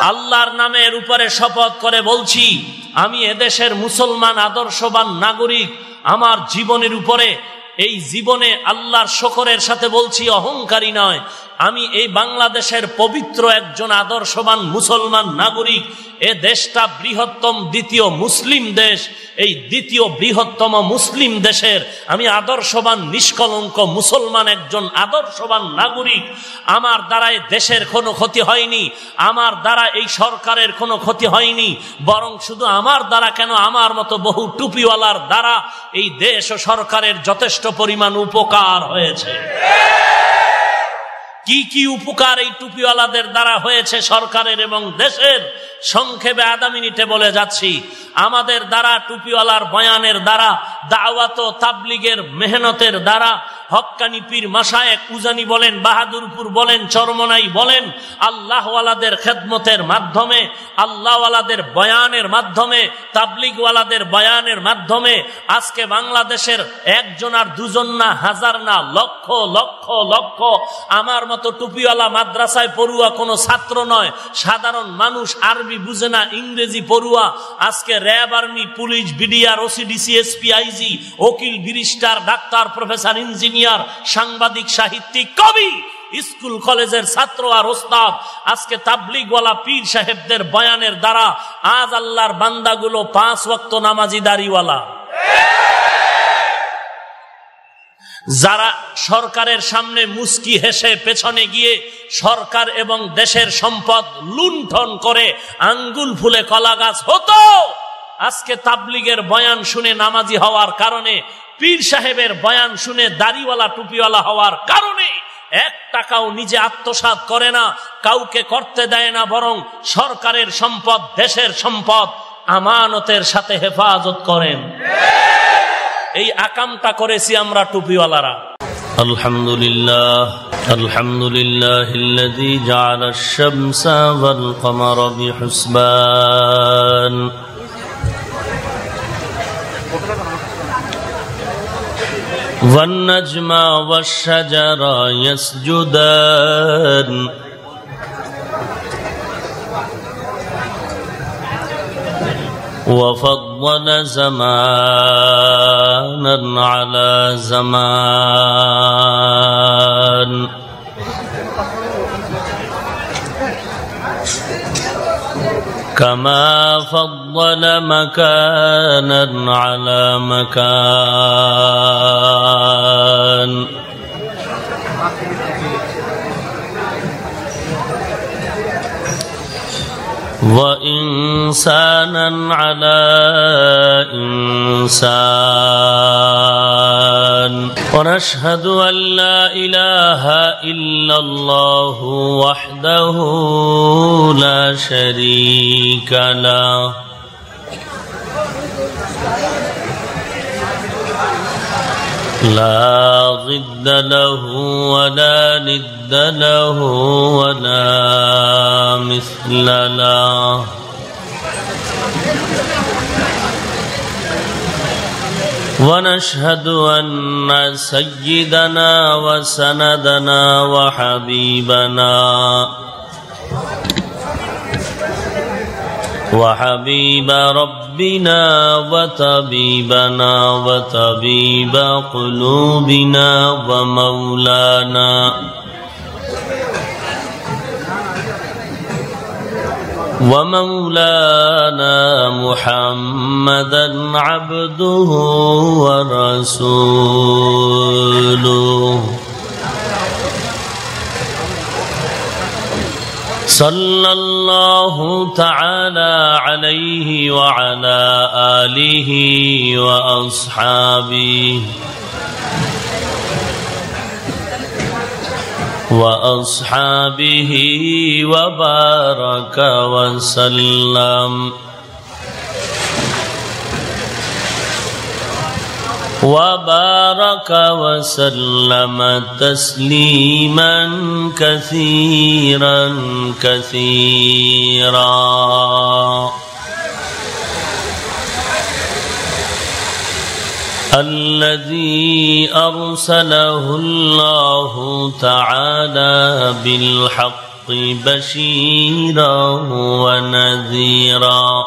আল্লাহর নামের উপরে শপথ করে বলছি, আমি এদেশের মুসলমান আদর্শবান নাগরিক, আমার জীবনের উপরে, এই জীবনে আল্লাহর শকরের সাথে বলছি, অহংকারী নয়। আমি এই বাংলাদেশের পবিত্র একজন আদর্শবান মুসলমান নাগরিক, এ দেশটা বৃহত্তম দ্বিতীয় মুসলিম দেশ, এই দ্বিতীয় বৃহত্তম মুসলিম দেশের আমি আদর্শবান, নিষ্কলঙ্ক মুসলমান একজন আদর্শবান নাগরিক। আমার দ্বারাই দেশের কোনো ক্ষতি হয়নি, আমার দ্বারা এই সরকারের কোনো ক্ষতি হয়নি, বরং শুধু আমার দ্বারা কেন আমার মতো বহু টুপিওয়ালার দ্বারা এই দেশ ও সরকারের যথেষ্ট পরিমাণ উপকার হয়েছে। কি কি উপকার এই টুপিওয়ালাদের দ্বারা হয়েছে সরকারের এবং দেশের? সংক্ষেপে আধা মিনিটে বলে যাচ্ছি। আমাদের দ্বারা, টুপিওয়ালার বয়ানের দ্বারা, দাওয়াত তাবলিগের মেহনতের দ্বারা, হক্কানি পীর মাসায়েক উজানি বলেন, বাহাদুরপুর বলেন, চরমনাই বলেন, আল্লাহওয়ালাদের খেদমতের মাধ্যমে, আল্লাহওয়ালাদের বয়ানের মাধ্যমে, তাবলিগওয়ালাদের বয়ানের মাধ্যমে, আজকে বাংলাদেশের একজন আর দুজন না, হাজার না, লক্ষ লক্ষ লক্ষ, আমার মতো টুপিওয়ালা মাদ্রাসায় পড়ুয়া কোনো ছাত্র নয়, সাধারণ মানুষ আরবি বুঝে না, ইংরেজি পড়ুয়া। আজকে RAB army, police, BDR OC DC SP IG ওকিল barrister ডাক্তার, প্রফেসর, ইঞ্জিনিয়ার, সাংবাদিক, সাহিত্যিক, কবি, স্কুল, কলেজের ছাত্র আর ওস্তাদ। আজকে তাবলিগওয়ালা পীর সাহেবদের বয়ানের দ্বারা আজ আল্লাহর বান্দাগুলো পাঁচ ওয়াক্ত নামাজি দাড়িওয়ালা। যারা সরকারের সামনে মুস্কি হেসে পেছনে গিয়ে সরকার এবং দেশের সম্পদ লুণ্ঠন করে আঙ্গুল ফুলে কলা গাছ হতো, আজকে তাবলিগের বয়ান শুনে নামাজি হওয়ার কারণে, পীর সাহেবের বয়ান শুনে দাড়িওয়ালা, টুপিওয়ালা হওয়ার কারণে এক টাকাও নিজে আত্মসাত করে না, কাউকে করতে দেয় না, বরং সরকারের সম্পদ, দেশের সম্পদ আমানতের সাথে হেফাজত করেন। এই আকামটা করেছি আমরা টুপিওয়ালারা الحمد لله الحمد لله الذي جعل الشمس والقمر بحسبان والنجم والشجر يسجدان وفضل زمانا على زمان. كما فضل مكانا على مكان. وإنسانا على إنسان. ونشهد أن لا إله إلا الله وحده لا شريك له. لا ضد له ولا ند له ولا مثل له. ونشهد أن سيدنا وسندنا وحبيبنا وحبيب ربنا وطبيبنا وطبيب قلوبنا ومولانا. ومولانا محمدا عبده ورسوله. صلى الله تعالى عليه وعلى آله وأصحابه وأصحابه وبارك وسلم وبارك وسلم تسليما كثيرا كثيرا. الذي أرسله الله تعالى بالحق بشيرا ونذيرا.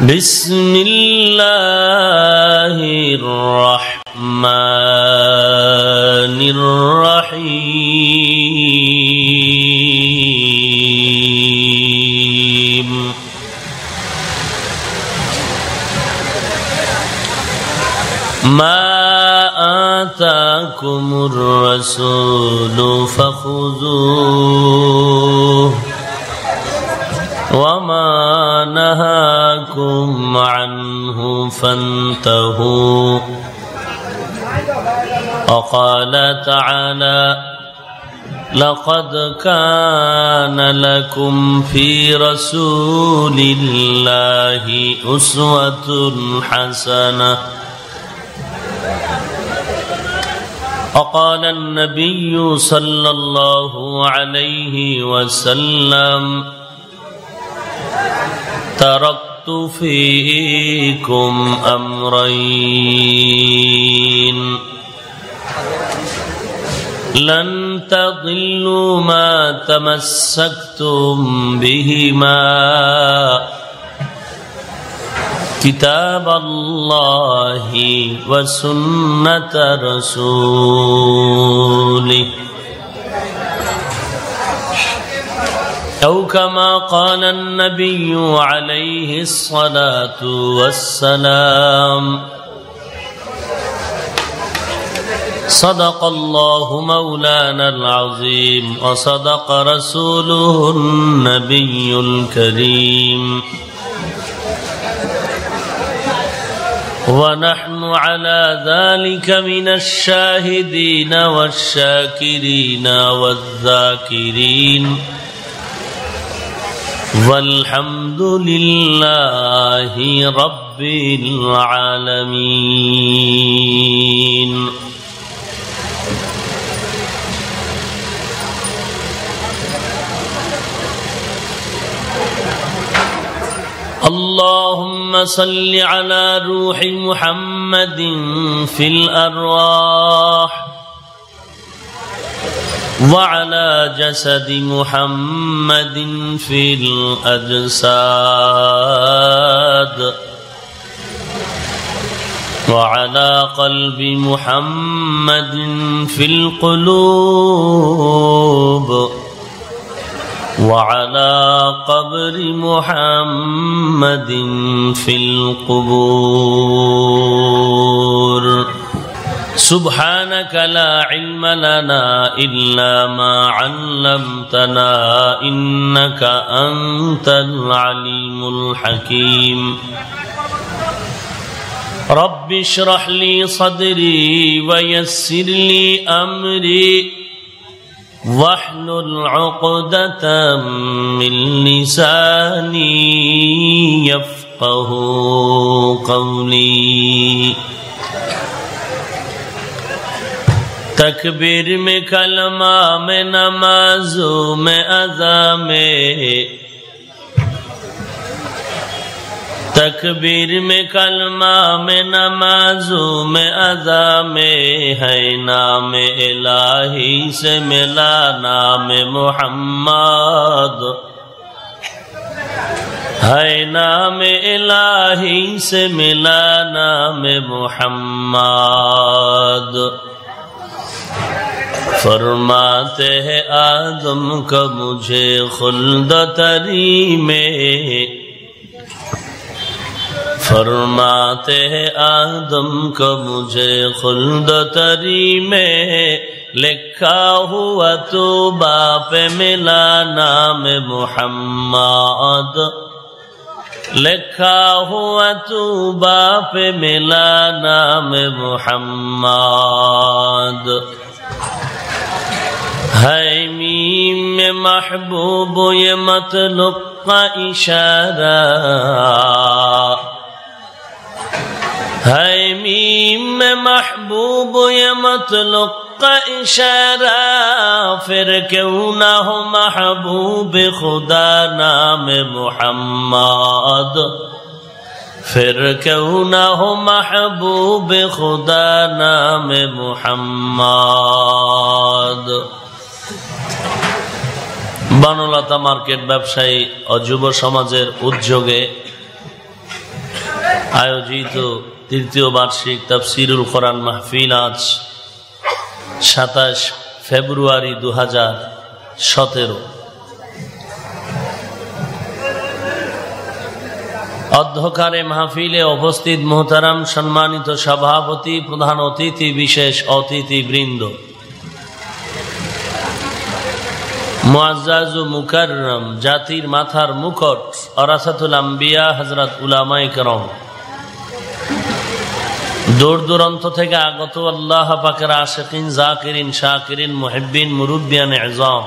بسم الله الرحمن الرحيم. ما آتاكم الرسول فخذوه وما نهاكم عنه فانتهوا. وقال تعالى لقد كان لكم في رسول الله أسوة حسنة. وقال النبي صلى الله عليه وسلم تركت فيكم أمرين. لن تضلوا ما تمسكتم بهما. كتاب الله وسنة رسوله. أو كما قال النبي عليه الصلاة والسلام. صدق الله مولانا العظيم وصدق رسوله النبي الكريم. ونحن على ذلك من الشاهدين والشاكرين والذاكرين. والحمد لله رب العالمين. اللهم صل على روح محمد في الأرواح. وعلى جسد محمد في الأجساد. وعلى قلب محمد في القلوب. وعلى قبر محمد في القبور. سبحانك لا علم لنا إلا ما علمتنا إنك أنت العليم الحكيم. رب اشرح لي صدري ويسر لي أمري. واحلل عقدة من لساني يفقه قولي. तकबीर में कलमा में नमाजों में अजा में तकबीर में कलमा में नमाजों में अजा में है, नाम इलाही से मिला नाम मोहम्मद। है, नाम इलाही से मिला नाम मोहम्मद। فرماتے ہیں، آدم کا مجھے خلد تری میں۔ فرماتے ہیں، آدم کا مجھے خلد تری میں۔ لکھا ہوا تو باپ ملا نام محمد۔ لکھا ہوا تو باپ ملا نام محمد۔ ہے میم محبوب یہ مطلب کا اشارہ ہے میم محبوب یہ مطلب کا اشارہ پھر کیوں نہ ہو محبوب خدا نام محمد फिर क्यों ना हो महबूब खुदा नाम मोहम्मद বানলতা মার্কেট ব্যবসায়ী ও যুব সমাজের উদ্যোগে আয়োজিত তৃতীয় বার্ষিক তফসিরুল কোরআন মাহফিল আজ সাতাশ ফেব্রুয়ারি দু হাজার সতেরো অধ্যকারে মাহফিলে উপস্থিত মোহতারাম সম্মানিত সভাপতি, প্রধান অতিথি, বিশেষ অতিথি বৃন্দ মুআজ্জাজ মুকাররম, জাতির মাথার মুকট অরাসাতুল আম্বিয়া হজরত উলামাই করম। দূর দূরান্ত থেকে আগত আল্লাহ পাকের আশেকিন, জাকিরিন, শাকিরিন, মুহিব্বিন, মুরুব্বিয়ান এজম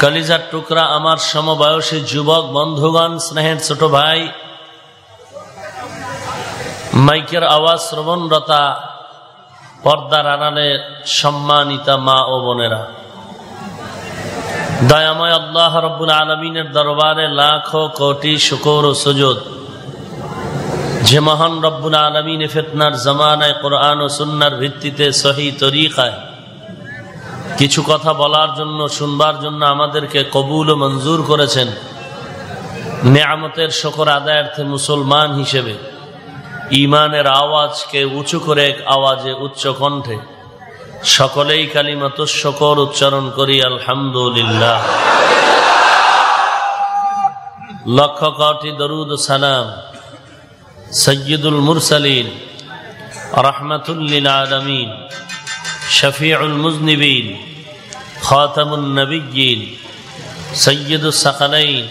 কালিজার টুকরা আমার সমবয়সী যুবক, বন্ধুগণ, স্নেহের ছোট ভাই। মাইকের আওয়াজ শ্রবণরতা, পর্দার আড়ালে সম্মানিতা মা ও বোনেরা। দয়াময় আল্লাহ রব্বুল আলমিনের দরবারে লাখ কোটি শুকর ও সুযোগ যে মহান রব্বুল আলমিন ফেতনার জামানায় কোরআন ও সুন্নার ভিত্তিতে সহি তরিকায় কিছু কথা বলার জন্য, শুনবার জন্য আমাদেরকে কবুল ও মঞ্জুর করেছেন। নেয়ামতের শকর আদায়ার্থে মুসলমান হিসেবে ইমানের আওয়াজকে উঁচু করে এক আওয়াজে উচ্চ কণ্ঠে সকলেই কালিমাত শকর উচ্চারণ করি, আলহামদুলিল্লাহ। লক্ষ কটি দরুদ সালাম সৈয়দুল মুরসালিন রহমতুল্লিল আলমিন। شفيع المذنبين خاتم النبيين سيد الثقلين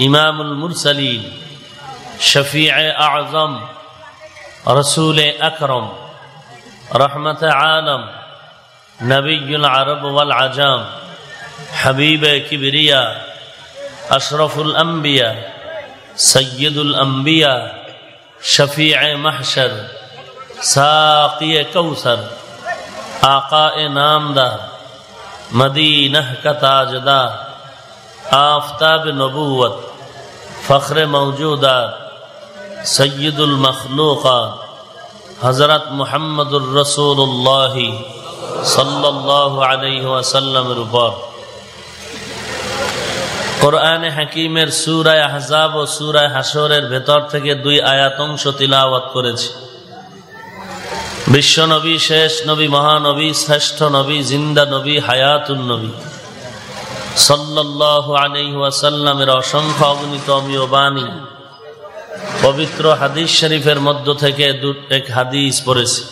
إمام المرسلين شفيع أعظم رسول أكرم رحمة عالم نبي العرب والعجام حبيب كبرياء أشرف الأنبياء سيد الأنبياء شفيع محشر ساقي كوثر. آقاء نامدار مدینہ کا تاجدار آفتاب نبوت فخر موجودات سید المخلوقات হজরত মোহাম্মদুর রসুল্লাহ সাল্লাহ আলাইহি ওয়াসাল্লামের উপর কোরআনে হাকিমের সুরায় হাজাব ও সুরায় হাসরের ভেতর থেকে দুই আয়াতংশ তিলাওয়াত করেছি বিশ্ব নবী শেষ নবী, মহানবী শ্রেষ্ঠ নবী, জিন্দা নবী, হায়াতুন নবী। সাল্লাহ আলাইহি ওয়াসাল্লামের অসংখ্য অগণিত বাণী পবিত্র হাদিস শরীফের মধ্য থেকে এক হাদিস পড়েছে।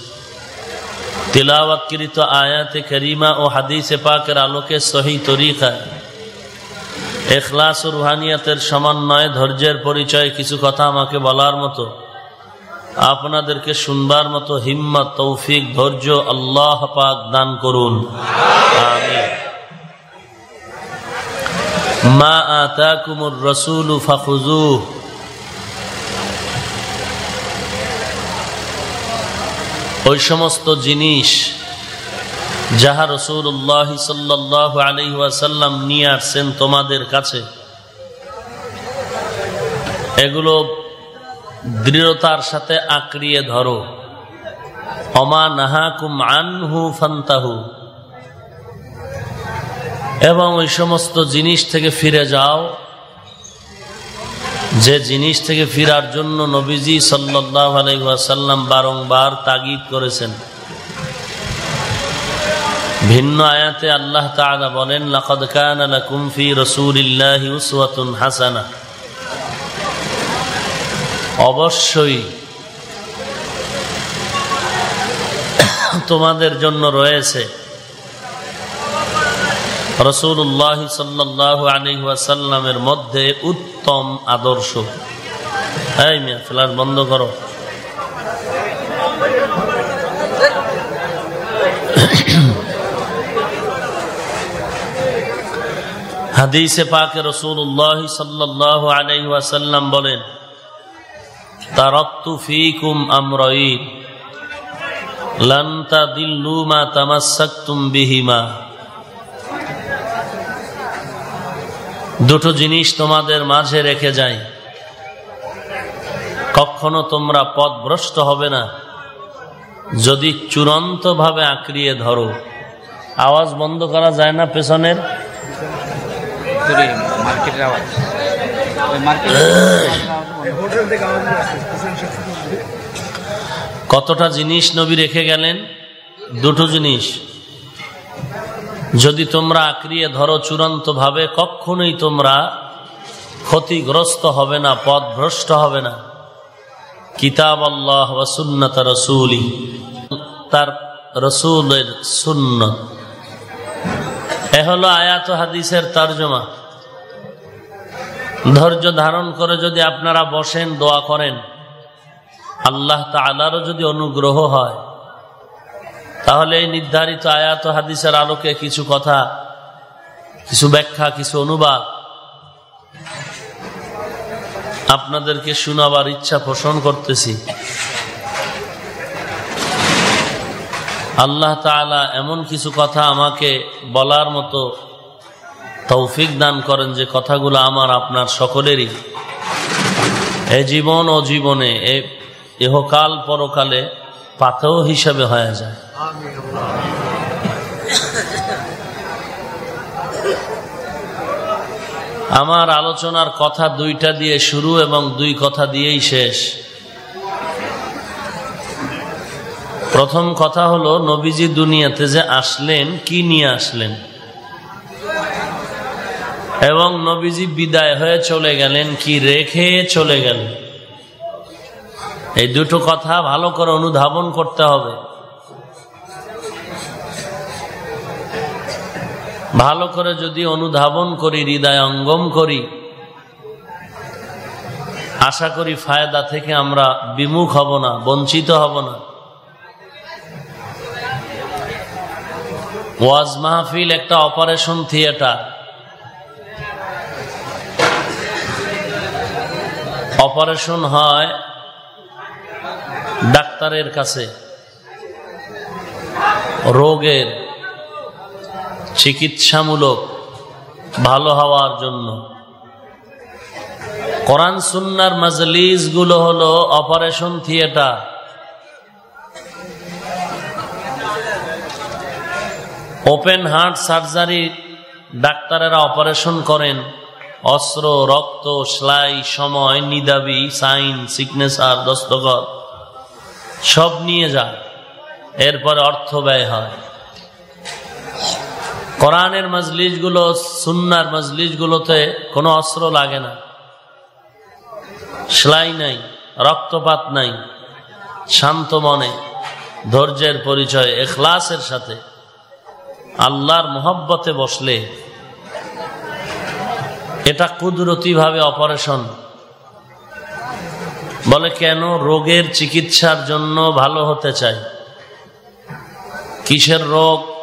তিলাওয়াতকৃত আয়াতে করিমা ও হাদিসে পাকের আলোকে সহি তরিকায় এখলাস ও রুহানিয়াতের সমন্বয়ে ধৈর্যের পরিচয় কিছু কথা আমাকে বলার মতো আপনাদেরকে শুনবার মতো হিম্মত, তৌফিক, ধৈর্য আল্লাহ পাক দান করুন। মা রসুল ওই সমস্ত জিনিস যাহা রসুল্লাহ সাল্লাহ আলি ওয়াসাল্লাম নিয়ে আসছেন তোমাদের কাছে, এগুলো দৃঢ়তার সাথে আঁকড়িয়ে ধরো। অমা নাহাকুম আনহু ফান্তাহু। এবং ওই সমস্ত জিনিস থেকে ফিরে যাও। যে জিনিস থেকে ফিরার জন্য নবীজি সাল্লাহ আলাইসাল্লাম বারংবার তাগিদ করেছেন। ভিন্ন আয়াতে আল্লাহ তাআলা বলেন, লাকাদ কানা লাকুম অবশ্যই তোমাদের জন্য রয়েছে। রসুল্লাহ সাল্লাহ আলহাসাল্লামের মধ্যে উত্তম আদর্শ। ফ্লাস বন্ধ করো। হাদিসে পাকে রসুল্লাহ সাল্লাহ আলহাসাল্লাম বলেন তারক্তু ফিকুম দিল্লু মা বিহিমা। দুটো জিনিস তোমাদের মাঝে রেখে যায় কখনো তোমরা পথভ্রষ্ট হবে না। যদি চূড়ান্ত ভাবে আঁকড়িয়ে ধরো। আওয়াজ বন্ধ করা যায় না পেছনের? কতটা জিনিস নবী রেখে গেলেন? দুটো জিনিস। যদি তোমরা আঁকড়িয়ে ধরো চূড়ান্ত ভাবে কখনোই তোমরা ক্ষতিগ্রস্ত হবে না, পথভ্রষ্ট হবে না। কিতাব আল্লাহ সুন্নত রসুলি, তার রসুলের সুন্নত। এ হলো আয়াত হাদিসের তর্জমা। ধৈর্য ধারণ করে যদি আপনারা বসেন, দোয়া করেন, আল্লাহ তালারও যদি অনুগ্রহ হয়, তাহলে এই নির্ধারিত আয়াত হাদিসের আলোকে কিছু কথা, কিছু ব্যাখ্যা, কিছু অনুবাদ আপনাদেরকে শোনাবার ইচ্ছা পোষণ করতেছি। আল্লাহ তালা এমন কিছু কথা আমাকে বলার মতো তৌফিক দান করেন যে কথাগুলো আমার আপনার সকলেরই। এ জীবন ও জীবনে এহকাল পরকালে পাথেও হিসাবে হয়ে যায়। আমার আলোচনার কথা দুইটা দিয়ে শুরু এবং দুই কথা দিয়েই শেষ। প্রথম কথা হলো, নবীজি দুনিয়াতে যে আসলেন, কি নিয়ে আসলেন? এবং নবীজি বিদায় হয়ে চলে গেলেন। কি রেখে চলে গেলেন? এই দুটো কথা ভালো করে অনুধাবন করতে হবে। ভালো করে যদি অনুধাবন করি, হৃদয় অঙ্গম করি, আশা করি ফায়দা থেকে আমরা বিমুখ হব না, বঞ্চিত হব না। ওয়াজ মাহফিল একটা অপারেশন থিয়েটার। অপারেশন হয় ডাক্তারের কাছে। রোগের চিকিৎসামূলক ভালো হওয়ার জন্য। কোরআন সুন্নার মজলিসগুলো হলো operation theatre. Open heart surgery ডাক্তারেরা operation করেন। অস্ত্র, রক্ত, সেলাই, সময়, নিদাবি, সাইন সিগনেচার দস্তখত। সব নিয়ে যায় এরপরে অর্থ ব্যয় হয়। কোরআনের মজলিসগুলো, সুন্নার মজলিসগুলোতে কোনো অস্ত্র লাগে না। সেলাই নাই, রক্তপাত নাই, শান্ত মনে, ধৈর্যের পরিচয়, এখলাসের সাথে। আল্লাহর মোহব্বতে বসলে এটা কুদরতি ভাবে অপারেশন। বলে কেন রোগের চিকিৎসার জন্য ভালো হতে চাই? কিসের রোগ?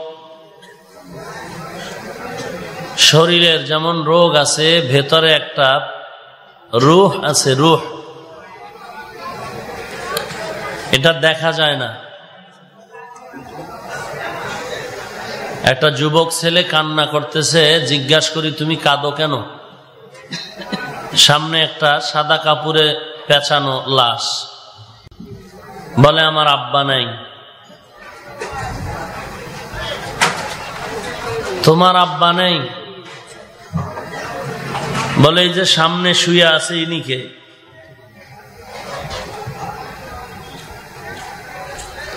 শরীরের যেমন রোগ আছে, ভেতরে একটা রুহ আছে, রুহ। এটা দেখা যায় না। একটা যুবক ছেলে কান্না করতেছে, জিজ্ঞাসা করি, তুমি কাঁদো কেন? সামনে একটা সাদা কাপড়ে পেঁচানো লাশ। বলে, আমার আব্বা নাই। তোমার আব্বা নেই? বলে যে সামনে শুয়ে আছে ইনিকে।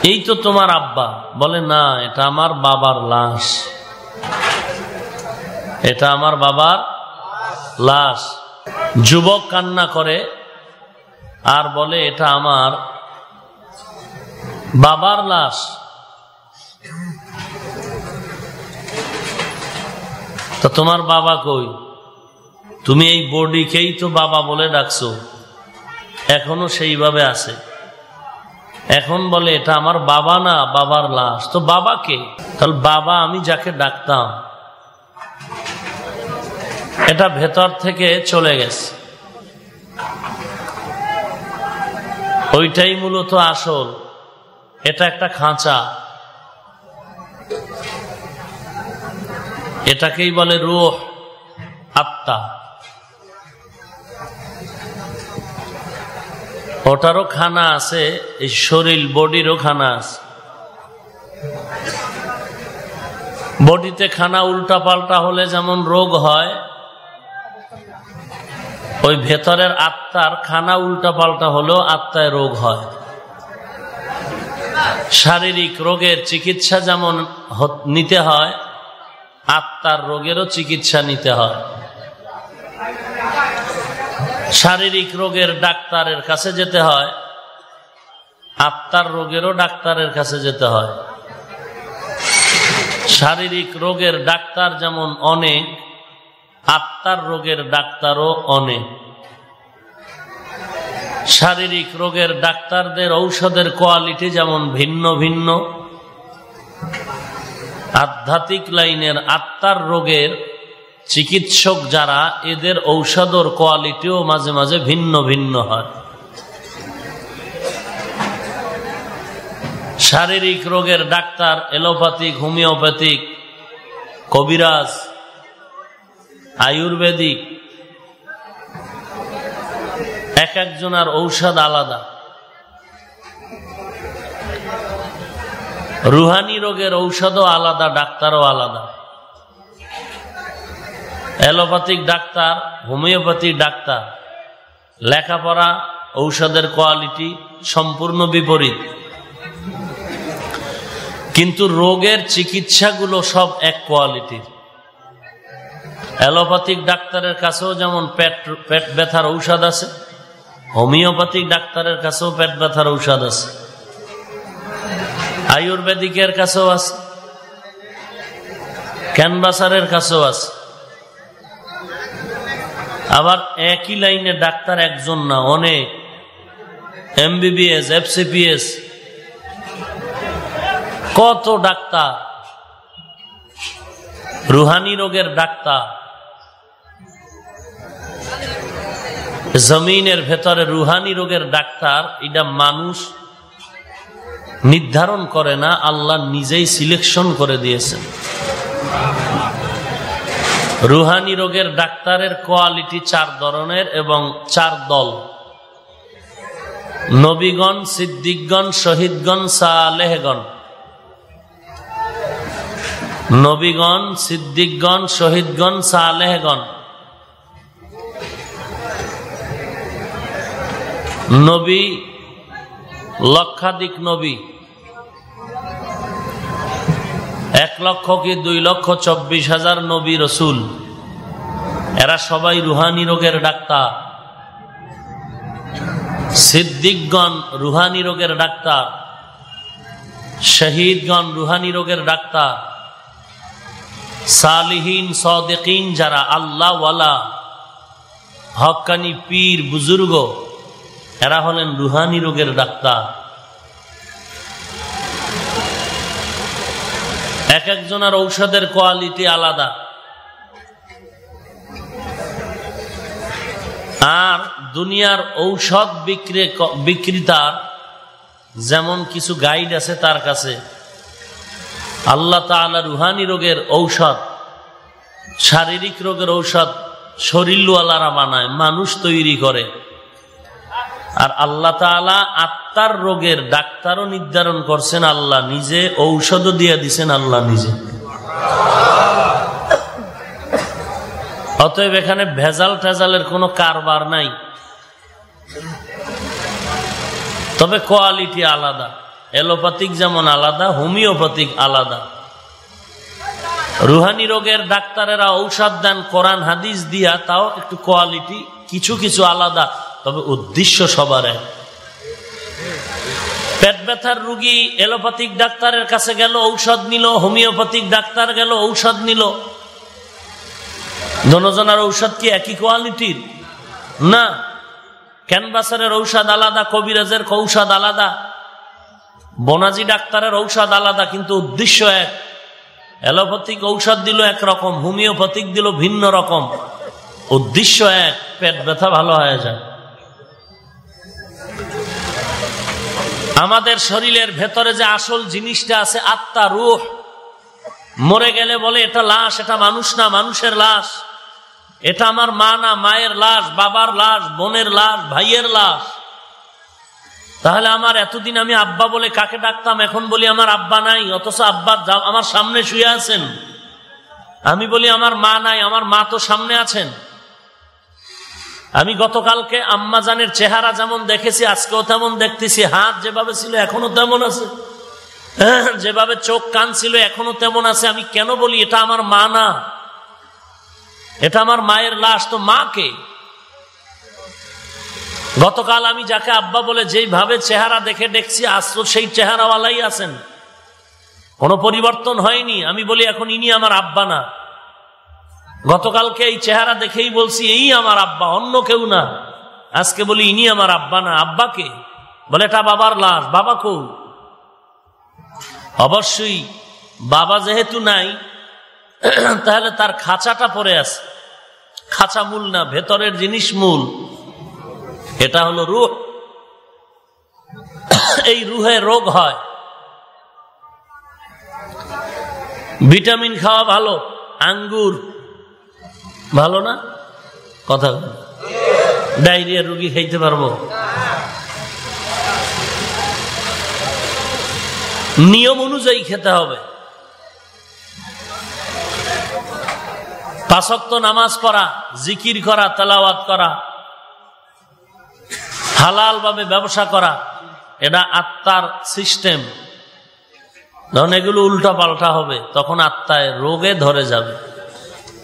এই তো তোমার আব্বা। বলে, না, এটা আমার বাবার লাশ। এটা আমার বাবার লাশ, যুবক কান্না করে আর বলে, এটা আমার বাবার লাশ। তা তোমার বাবা কই? তুমি এই বডিকেই তো বাবা বলে ডাকছো। এখনও সেইভাবে আছে। এখন বলে, এটা আমার বাবা না, বাবার লাশ। তো বাবাকে তাহলে বাবা আমি যাকে ডাকতাম এটা ভেতর থেকে চলে গেছে। ওইটাই মূলত আসল। এটা একটা খাঁচা। এটাকেই বলে রুহ, আত্মা। ওটারও খানা আছে, এই শরীর, বডিরও খানা আছে। বডিতে খানা উল্টা পাল্টা হলে যেমন রোগ হয় ওই ভেতরের আত্মার খানা উল্টা পাল্টা হলেও আত্মায় রোগ হয়। শারীরিক রোগের চিকিৎসা যেমন নিতে হয়, আত্মার রোগেরও চিকিৎসা নিতে হয়। শারীরিক রোগের ডাক্তারের কাছে যেতে হয়, আত্মার রোগেরও ডাক্তারের কাছে যেতে হয়। শারীরিক রোগের ডাক্তার যেমন অনেক আত্মার রোগের ডাক্তারও অনেক শারীরিক রোগের ডাক্তারদের ঔষধের কোয়ালিটি যেমন ভিন্ন ভিন্ন, আধ্যাত্মিক লাইনের আত্মার রোগের চিকিৎসক যারা, এদের ঔষধর কোয়ালিটিও মাঝে মাঝে ভিন্ন ভিন্ন হয়। শারীরিক রোগের ডাক্তার, এলোপ্যাথিক, হোমিওপ্যাথিক, কবিরাজ আয়ুর্বেদিক। এক একজনের ঔষধ আলাদা। রুহানি রোগের ঔষধও আলাদা, ডাক্তারও আলাদা। অ্যালোপ্যাথিক ডাক্তার, হোমিওপ্যাথিক ডাক্তার। লেখাপড়া, ঔষধের কোয়ালিটি সম্পূর্ণ বিপরীত। কিন্তু রোগের চিকিৎসাগুলো সব এক কোয়ালিটির। অ্যালোপ্যাথিক ডাক্তারের কাছেও যেমন পেট পেট ব্যথার ঔষধ আছে, হোমিওপ্যাথিক ডাক্তারের কাছেও পেট ব্যথার ঔষধ আছে। আয়ুর্বেদিকের কাছেও আছে। ক্যানভাসারের কাছেও আছে। আবার একই লাইনে ডাক্তার একজন না, অনেক। MBBS, FCPS. কত ডাক্তার? রুহানি রোগের ডাক্তার। জমিনের ভেতরে রুহানি রোগের ডাক্তার, এটা মানুষ নির্ধারণ করে না, আল্লাহ নিজেই সিলেকশন করে দিয়েছেন। রুহানি রোগের ডাক্তারের কোয়ালিটি চার ধরনের এবং চার দল। নবীগণ, সিদ্দিকগণ, শহীদগণ, সালেহগণ। নবীগণ, সিদ্দিকগণ, শহীদগণ, সালেহগণ। নবী, লক্ষাধিক নবী। এক লক্ষ কি দুই লক্ষ চব্বিশ হাজার নবী রসুল। এরা সবাই রুহানি রোগের ডাক্তার। সিদ্দিকগণ রুহানি রোগের ডাক্তার। শহীদগণ রুহানি রোগের ডাক্তার। সালিহীন, সদেকিন যারা আল্লাহওয়ালা, হকানি পীর, বুজুর্গ এরা হলেন রুহানি রোগের ডাক্তার। এক একজনের ঔষধের কোয়ালিটি আলাদা। আর দুনিয়ার ঔষধ বিক্রে বিক্রেতার যেমন কিছু গাইড আছে তার কাছে, আল্লাহ তালা রুহানি রোগের ঔষধ, শারীরিক রোগের ঔষধ শরীরওয়ালারা বানায়, মানুষ তৈরি করে। আর আল্লাহ তালা আত্মার রোগের ডাক্তারও নির্ধারণ করছেন, আল্লাহ নিজে ঔষধও দিয়ে দিছেন, আল্লাহ নিজে। অতএব এখানে ভেজাল টেজালের কোনো কারবার নাই। তবে কোয়ালিটি আলাদা, এলোপ্যাথিক যেমন আলাদা, হোমিওপ্যাথিক আলাদা। রুহানি রোগের ডাক্তারেরা ঔষধ দেন, কোরআন, হাদিস দিয়া, তাও একটু কোয়ালিটি, কিছু কিছু আলাদা। তবে উদ্দেশ্য সবার। এক পেট ব্যথার রুগী এলোপ্যাথিক ডাক্তারের কাছে গেল, ঔষধ নিল, হোমিওপ্যাথিক ডাক্তার গেল, ঔষধ নিল। জনজনার ঔষধ কি একই কোয়ালিটির? না। ক্যানভাসারের ঔষধ আলাদা, কবিরাজের ঔষধ আলাদা, বনাজি ডাক্তারের ঔষধ আলাদা, কিন্তু উদ্দেশ্য এক। অ্যালোপ্যাথিক ঔষধ দিল একরকম, হোমিওপ্যাথিক দিল ভিন্ন রকম। উদ্দেশ্য এক, পেট ব্যথা ভালো হয়ে যায়। আমাদের শরীরের ভেতরে যে আসল জিনিসটা আছে, আত্মা, রুহ, মরে গেলে বলে এটা লাশ, এটা মানুষ না, মানুষের লাশ। এটা আমার মা না, মায়ের লাশ, বাবার লাশ, বোনের লাশ, ভাইয়ের লাশ। তাহলে আমার এতদিন আমি আব্বা বলে কাকে ডাকতাম, এখন বলি আমার আব্বা নাই, অথচ আব্বা আমার সামনে শুয়ে আছেন। আমি বলি আমার মা নাই, আমার মা তো সামনে আছেন। আমি গতকালকে আম্মাজানের চেহারা যেমন দেখেছি, আজকেও তেমন দেখতেছি। হাত যেভাবে ছিল, এখনও তেমন আছে। যেভাবে চোখ কান ছিল, এখনও তেমন আছে। আমি কেন বলি, এটা আমার মা না। এটা আমার মায়ের লাশ। তো মাকে গতকাল আমি যাকে আব্বা বলে যেইভাবে চেহারা দেখে দেখছি, আজ তো সেই চেহারাওয়ালাই আছেন। কোনো পরিবর্তন হয়নি। আমি বলি, এখন ইনি আমার আব্বা না। গতকালকে এই চেহারা দেখেই বলছি, এই আমার আব্বা, অন্য কেউ না। আজকে বলি, ইনি আমার আব্বা না আব্বাকে বলে, এটা বাবার লাশ, বাবা কৌ অবশ্যই বাবা যেহেতু নাই, তাহলে তার খাঁচাটা পরে আছে। খাঁচা মূল না, ভেতরের জিনিস মূল। এটা হলো রুহ। এই রুহে রোগ হয়। ভিটামিন খাওয়া ভালো, আঙ্গুর ভালো না? কথা ডায়রিয়া রুগী খাইতে পারব? নিয়ম অনুযায়ী খেতে হবে। পাশক্ত নামাজ পড়া, জিকির করা, তেলাওয়াত করা হালাল ভাবে ব্যবসা করা, এটা আত্মার সিস্টেম। যখন এগুলো উল্টা পাল্টা হবে, তখন আত্মায় রোগে ধরে যাবে।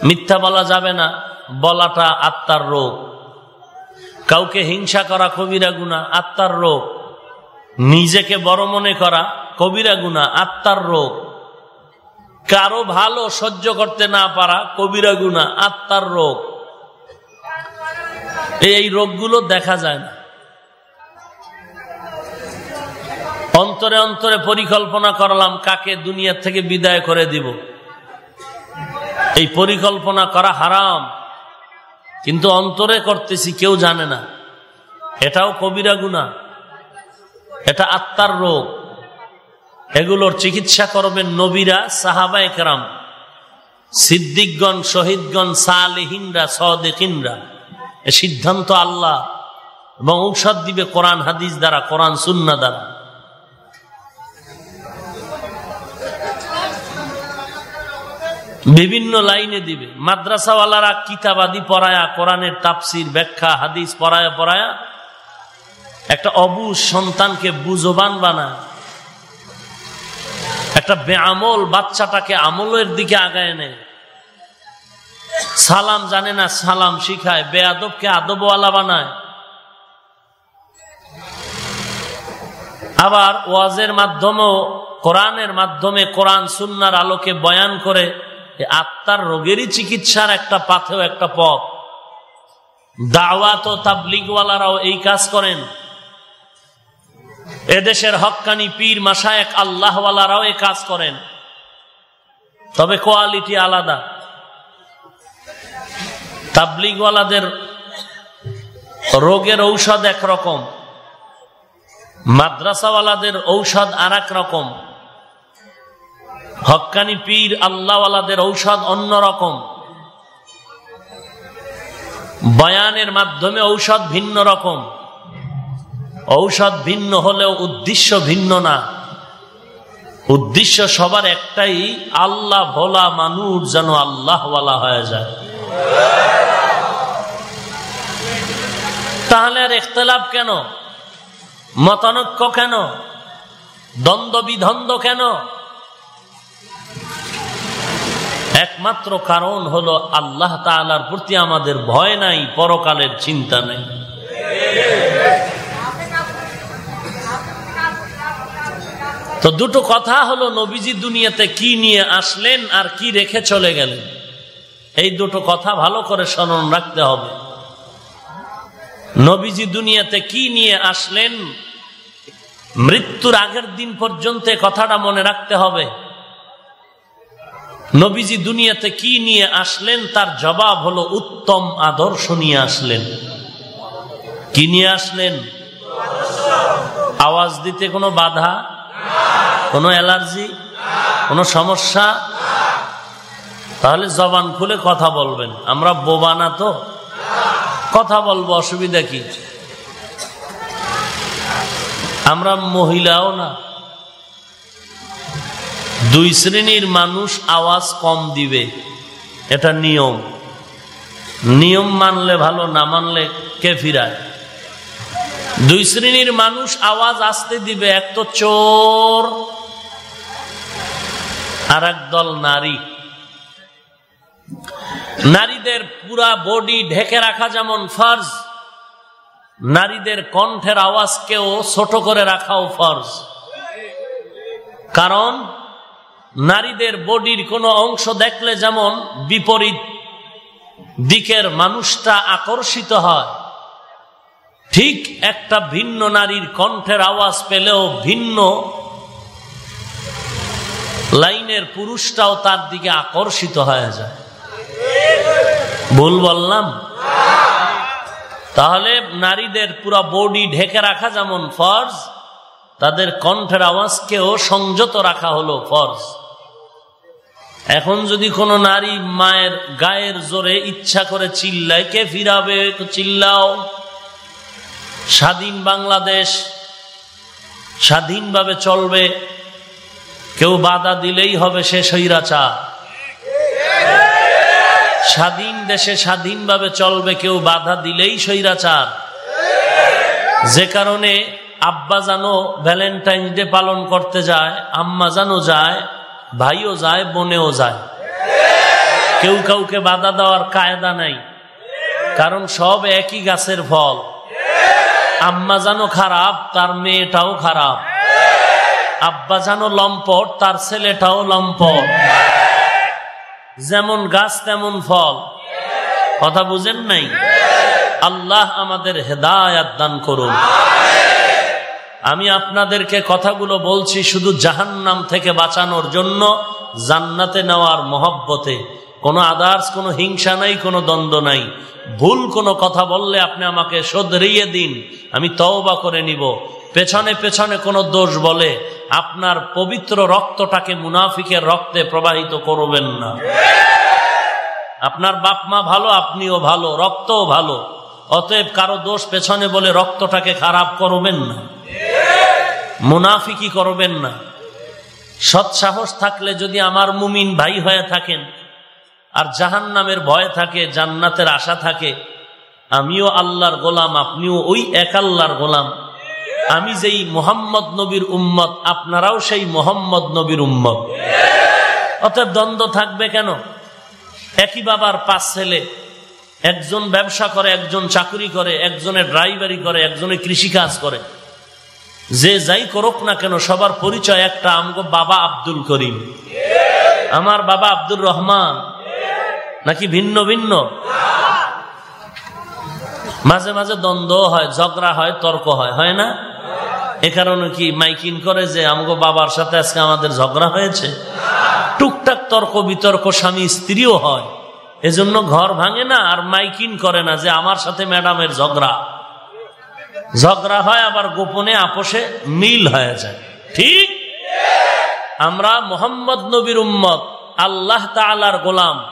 মিথ্যা বলা যাবে না, বলাটা আত্মার রোগ। কাউকে হিংসা করা কবিরা গুণা আত্মার রোগ। নিজেকে বড় মনে করা কবিরা গুণা আত্মার রোগ। কারও ভালো সহ্য করতে না পারা কবিরা গুণা আত্মার রোগ। এই রোগগুলো দেখা যায় না। অন্তরে অন্তরে পরিকল্পনা করলাম, কাকে দুনিয়া থেকে বিদায় করে দিব? এই পরিকল্পনা করা হারাম। কিন্তু অন্তরে করতেছি, কেউ জানে না। এটাও কবিরা গুণা। এটা আত্মার রোগ। এগুলোর চিকিৎসা করবেন নবীরা সাহাবা একরাম সিদ্দিকগণ, শহীদগণ, সালেহিনরা, সদেকিনরা। সিদ্ধান্ত আল্লাহ। এবং ঔষধ দিবে কোরআন, হাদিস দ্বারা, কোরআন, সুন্না দ্বারা। বিভিন্ন লাইনে দিবে। মাদ্রাসাওয়ালারা কিতাবাদি পড়ায়া, কোরআনের তাপসির ব্যাখ্যা, হাদিস পড়ায়া পড়ায়া একটা অবুজ সন্তানকে বুঝবান বানায়। একটা বেআমল বাচ্চাটাকে আমলের দিকে আগায় নেয়। সালাম জানে না, সালাম শিখায় বেআবকে আদবওয়ালা বানায়। আবার ওয়াজের মাধ্যমেও, কোরআনের মাধ্যমে কোরআন, সুন্নার আলোকে বয়ান করে। আত্মার রোগেরই চিকিৎসার একটা পাথেও একটা পথ। দাওয়াত ও তাবলিগওয়ালারাও এই কাজ করেন। এদেশের হক্কানি পীর মাসায়ক আল্লাহওয়ালারাও এ কাজ করেন। তবে কোয়ালিটি আলাদা। তাবলিগওয়ালাদের রোগের ঔষধ একরকম। মাদ্রাসাওয়ালাদের ঔষধ আর রকম। হক্কানি পীর আল্লাহওয়ালাদের ঔষধ অন্য রকম বয়ানের মাধ্যমে ঔষধ ভিন্ন রকম। ঔষধ ভিন্ন হলেও উদ্দেশ্য ভিন্ন না। উদ্দেশ্য সবার একটাই, আল্লাহ ভোলা মানুষ যেন আল্লাহওয়ালা হয়ে যায়। তাহলে আর ইখতলাফ কেন? মতানৈক্য কেন? দ্বন্দ্ব বিধন্দ কেন? একমাত্র কারণ হলো আল্লাহ তালার প্রতি আমাদের ভয় নাই, পরকালের চিন্তা নেই। তো দুটো কথা হলো, নবীজি দুনিয়াতে কি নিয়ে আসলেন আর কি রেখে চলে গেলেন। এই দুটো কথা ভালো করে স্মরণ রাখতে হবে। নবীজি দুনিয়াতে কি নিয়ে আসলেন, মৃত্যুর আগের দিন পর্যন্ত কথাটা মনে রাখতে হবে। নবীজি দুনিয়াতে কি নিয়ে আসলেন, তার জবাব হলো উত্তম আদর্শ নিয়ে আসলেন। কি নিয়ে আসলেন? আওয়াজ দিতে কোনো বাধা? কোনো অ্যালার্জি? কোনো সমস্যা? তাহলে জবান খুলে কথা বলবেন। আমরা বোবা না তো? কথা বলব, অসুবিধা কি? আমরা মহিলাও না। দুই শ্রেণির মানুষ আওয়াজ কম দিবে। এটা নিয়ম। নিয়ম মানলে ভালো, না মানলে কে ফিরায়? দুই শ্রেণির মানুষ আওয়াজ আসতে দিবে এক তো চোর, আর দল নারী। নারীদের পুরা বডি ঢেকে রাখা যেমন ফর্জ, নারীদের কণ্ঠের আওয়াজকেও ছোট করে রাখাও ফর্জ। কারণ নারীদের বডির কোনো অংশ দেখলে যেমন বিপরীত দিকের মানুষটা আকর্ষিত হয়, ঠিক একটা ভিন্ন নারীর কণ্ঠের আওয়াজ পেলেও ভিন্ন লাইনের পুরুষটাও তার দিকে আকর্ষিত হয়ে যায়। ভুল বললাম? তাহলে নারীদের পুরো বডি ঢেকে রাখা যেমন ফর্জ, তাদের কণ্ঠের আওয়াজকেও সংযত রাখা হলো ফর্জ। এখন যদি কোনো নারী মায়ের গায়ের জোরে ইচ্ছা করে চিল্লায়, কে ফিরাবে? চিল্লাও। স্বাধীন বাংলাদেশ স্বাধীনভাবে চলবে। কেউ বাধা দিলেই হবে সে স্বৈরাচার। স্বাধীন দেশে স্বাধীনভাবে চলবে, কেউ বাধা দিলেই স্বৈরাচার। যে কারণে আব্বা জানো ভ্যালেন্টাইন ডে পালন করতে যায়, আম্মা জানো যায় ভাইও যায়, বোনেও যায়। কেউ কাউকে বাধা দেওয়ার কায়দা নাই। কারণ সব একই গাছের ফল। আম্মা জানো খারাপ, তার মেয়েটাও খারাপ। আব্বা জানো লম্পট, তার ছেলেটাও লম্পট। যেমন গাছ, তেমন ফল। কথা বুঝেন নাই? আল্লাহ আমাদের হেদায়াত দান করুন। আমি আপনাদেরকে কথাগুলো বলছি শুধু জাহান্নাম থেকে বাঁচানোর জন্য, জান্নাতে নেওয়ার মহব্বতে। কোনো আদার্স, কোনো হিংসা নাই, কোনো দ্বন্দ্ব নাই। ভুল কোনো কথা বললে আপনি আমাকে শোধরিয়ে দিন, আমি তওবা করে নিব। পেছনে পেছনে কোনো দোষ বলে আপনার পবিত্র রক্তটাকে মুনাফিকের রক্তে প্রবাহিত করবেন না। আপনার বাপ মা ভালো, আপনিও ভালো, রক্তও ভালো। অতএব কারও দোষ পেছনে বলে রক্তটাকে খারাপ করবেন না। মুনাফিকি করবেন না। সৎসাহস থাকলে যদি আমার মুমিন ভাই হয়ে থাকেন, আর জাহান নামের ভয় থাকে, জান্নাতের আশা থাকে, আমিও আল্লাহর গোলাম, আপনিও ওই এক আল্লাহর গোলাম। আমি যেই মোহাম্মদ নবীর উম্মত, আপনারাও সেই মোহাম্মদ নবীর উম্মত। অতএব দ্বন্দ্ব থাকবে কেন? একই বাবার পাঁচ ছেলে, একজন ব্যবসা করে, একজন চাকরি করে একজনে ড্রাইভারি করে একজনে কৃষিকাজ করে। যে যাই করুক না কেন, সবার পরিচয় একটা, আমগো বাবা আব্দুল করিম। আমার বাবা আব্দুর রহমান। নাকি ভিন্ন ভিন্ন? মাঝে মাঝে দ্বন্দ্ব হয়, ঝগড়া হয়, তর্ক হয় হয় না? এ কারণে কি মাইকিন করে যে আমগো বাবার সাথে আজকে আমাদের ঝগড়া হয়েছে? টুকটাক তর্ক, বিতর্ক, স্বামী স্ত্রীও হয়। এজন্য ঘর ভাঙে না আর মাইকিন করে না যে আমার সাথে ম্যাডামের ঝগড়া। ঝগড়া হয়, আবার গোপনে আপোষে মিল হয়ে যায়। ঠিক? আমরা মোহাম্মদ নবীর উম্মত, আল্লাহ তালার গোলাম।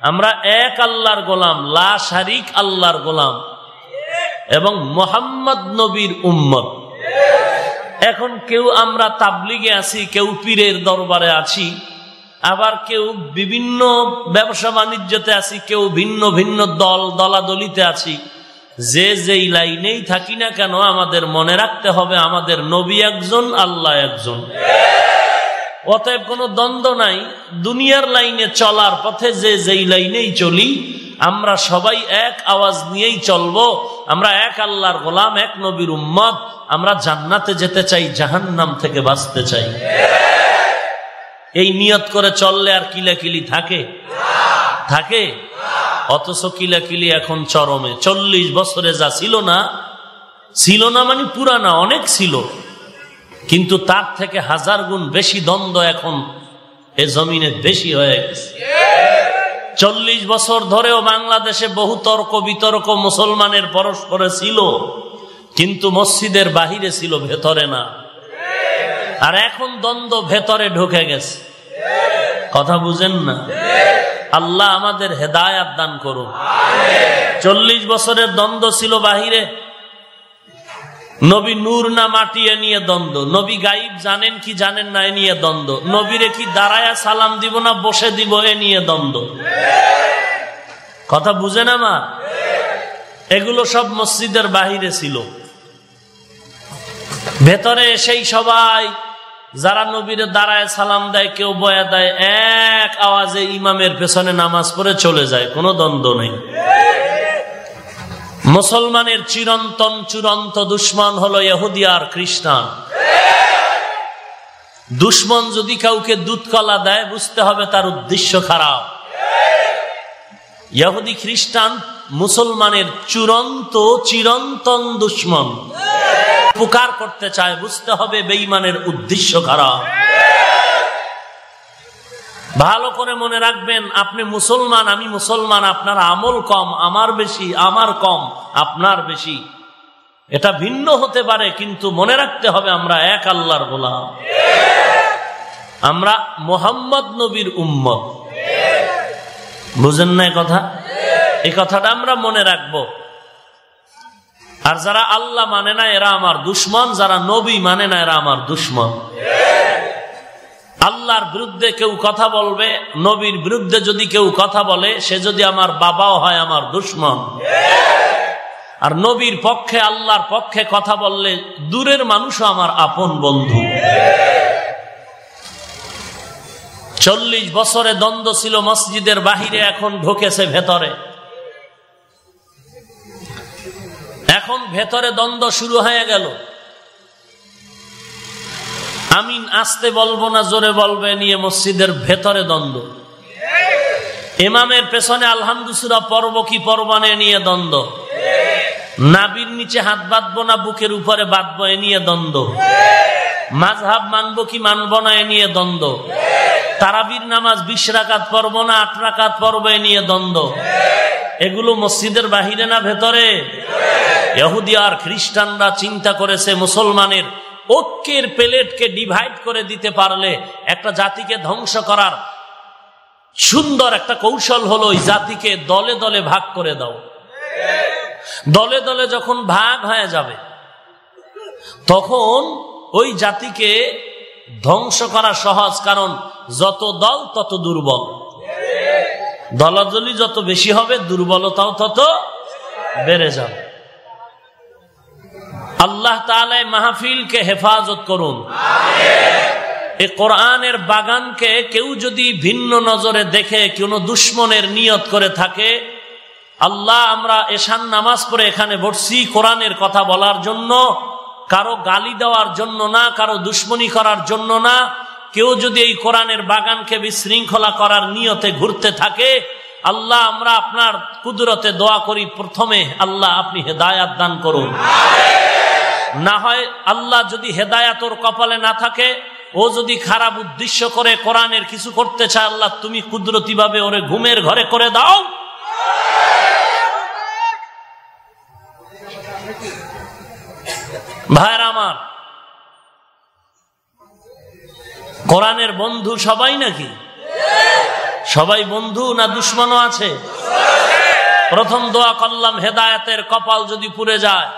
আমরা এক আল্লাহর গোলাম, লা শারিক আল্লাহর গোলাম। এবং মোহাম্মদ নবীর উম্মত। এখন কেউ আমরা তাবলিগে আছি, কেউ পীরের দরবারে আছি, আবার কেউ বিভিন্ন ব্যবসা বাণিজ্যতে আছি, কেউ ভিন্ন ভিন্ন দল, দলাদলিতে আছি। যে যেই লাইনেই থাকি না কেন, আমাদের মনে রাখতে হবে আমাদের নবী একজন, আল্লাহ একজন। অতএব কোনো দ্বন্দ্ব নাই, দুনিয়ার লাইনে চলার পথে যে যেই লাইনেই চলি, আমরা সবাই এক আওয়াজ নিয়েই চলবো, আমরা এক আল্লাহর গোলাম, এক নবীর উম্মত, আমরা জান্নাতে যেতে চাই, জাহান্নাম থেকে বাঁচতে চাই। এই নিয়ত করে চললে আর কিলাকিলি থাকে? থাকে? অথচ কিলাকিলি এখন চরমে। চল্লিশ বছরে যা ছিল না ছিল না মানে পুরানা, অনেক ছিল। কিন্তু তার থেকে হাজার গুণ বেশি দ্বন্দ্ব এখন এ জমিনে বেশি হয়ে গেছে। চল্লিশ বছর ধরেও বাংলাদেশে বহু তর্ক বিতর্ক মুসলমানের পরস্পরে ছিল, কিন্তু মসজিদের বাহিরে ছিল, ভেতরে না। আর এখন দ্বন্দ্ব ভেতরে ঢুকে গেছে। কথা বুঝেন না? আল্লাহ আমাদের হেদায়াত দান করুন। চল্লিশ বছরের দ্বন্দ্ব ছিল বাহিরে। নবী নূর না মাটি এ নিয়ে দ্বন্দ্ব। নবী গাইব জানেন কি জানেন না এ নিয়ে দ্বন্দ্ব। নবীরে কি দাঁড়ায়া সালাম দিব না বসে দিব এ নিয়ে দ্বন্দ্ব? কথা বুঝে না মা? এগুলো সব মসজিদের বাহিরে ছিল। ভেতরে এসেই সবাই যারা নবীরে দাঁড়ায় সালাম দেয়, কেউ বয়া দেয়, এক আওয়াজে ইমামের পেছনে নামাজ পড়ে চলে যায়। কোনো দ্বন্দ্ব নেই। মুসলমানের চিরন্তন, চূড়ান্ত দুশ্মন হলো ইহুদি আর খ্রিস্টান। দুশ্মন যদি কাউকে দুধ কলা দেয়, বুঝতে হবে তার উদ্দেশ্য খারাপ। ইহুদি, খ্রিস্টান মুসলমানের চূড়ান্ত, চিরন্তন দুশ্মন। উপকার করতে চায়, বুঝতে হবে বেইমানের উদ্দেশ্য খারাপ ভালো করে মনে রাখবেন, আপনি মুসলমান, আমি মুসলমান, আপনার আমল কম, আমার বেশি, আমার কম, আপনার বেশি। এটা ভিন্ন হতে পারে, কিন্তু মনে রাখতে হবে আমরা এক আল্লাহর গোলাম। আমরা মোহাম্মদ নবীর উম্মত। বুঝেন না কথা? এই কথাটা আমরা মনে রাখব। আর যারা আল্লাহ মানে না, এরা আমার দুশ্মন। যারা নবী মানে না, এরা আমার দুশ্মন। আল্লাহর বিরুদ্ধে কেউ কথা বলবে, নবীর বিরুদ্ধে যদি কেউ কথা বলে, সে যদি আমার বাবাও হয় আমার দুশ্মন। আর নবীর পক্ষে, আল্লাহর পক্ষে কথা বললে দূরের মানুষও আমার আপন বন্ধু। চল্লিশ বছরে দ্বন্দ্ব ছিল মসজিদের বাহিরে, এখন ঢুকেছে ভেতরে। এখন ভেতরে দ্বন্দ্ব শুরু হয়ে গেল। আমি আসতে বলব না, জোরে বলবে, নিয়ে মসজিদের ভেতরে দ্বন্দ্ব। এমামের পেছনে আলহামদুসুরা পর্ব কি পর্বানে নিয়ে দ্বন্দ্ব। নাবির নিচে হাত বাঁধবো না, বুকের উপরে বাঁধবো, এ নিয়ে দ্বন্দ্ব। মাঝহাব মানবো কি মানবো না, এ নিয়ে দ্বন্দ্ব। তারাবির নামাজ বিশ রাকাত পর্ব না, আট রাকাত পর্ব এ নিয়ে দ্বন্দ্ব। এগুলো মসজিদের বাহিরে না, ভেতরে? ইহুদি আর খ্রিস্টানরা চিন্তা করেছে মুসলমানের ঐক্যের প্লেটকে ডিভাইড করে দিতে পারলে একটা জাতিকে ধ্বংস করার সুন্দর একটা কৌশল হলো ওই জাতিকে দলে দলে ভাগ করে দাও। দলে দলে যখন ভাগ হয়ে যাবে, তখন ওই জাতিকে ধ্বংস করা সহজ, কারণ যত দল তত দুর্বল। দলাদলি যত বেশি হবে, দুর্বলতাও তত বেড়ে যাবে। আল্লাহ তালা মাহফিলকে হেফাজত করুন। এই কোরআনের বাগানকে কেউ যদি ভিন্ন নজরে দেখে, কোন দুশ্মনের নিয়ত করে থাকে আল্লাহ, আমরা এশান নামাজ পড়ে এখানে বসছি কোরআনের কথা বলার জন্য। কারও গালি দেওয়ার জন্য না, কারও দুশ্মনী করার জন্য না। কেউ যদি এই কোরআনের বাগানকে বিশৃঙ্খলা করার নিয়তে ঘুরতে থাকে, আল্লাহ, আমরা আপনার কুদরতে দোয়া করি, প্রথমে আল্লাহ আপনি হেদায়াত দান করুন। না হয় আল্লাহ যদি হেদায়াত ওর কপালে না থাকে, ও যদি খারাপ উদ্দেশ্য করে কোরআনের কিছু করতে চায়, আল্লাহ, তুমি কুদরতি ভাবে ওরে ঘুমের ঘরে করে দাও। ভাইয়ের আমার, কোরআনের বন্ধু সবাই নাকি? সবাই বন্ধু না দুশ্মনও আছে? প্রথম দোয়া করলাম, হেদায়তের কপাল যদি পুড়ে যায়,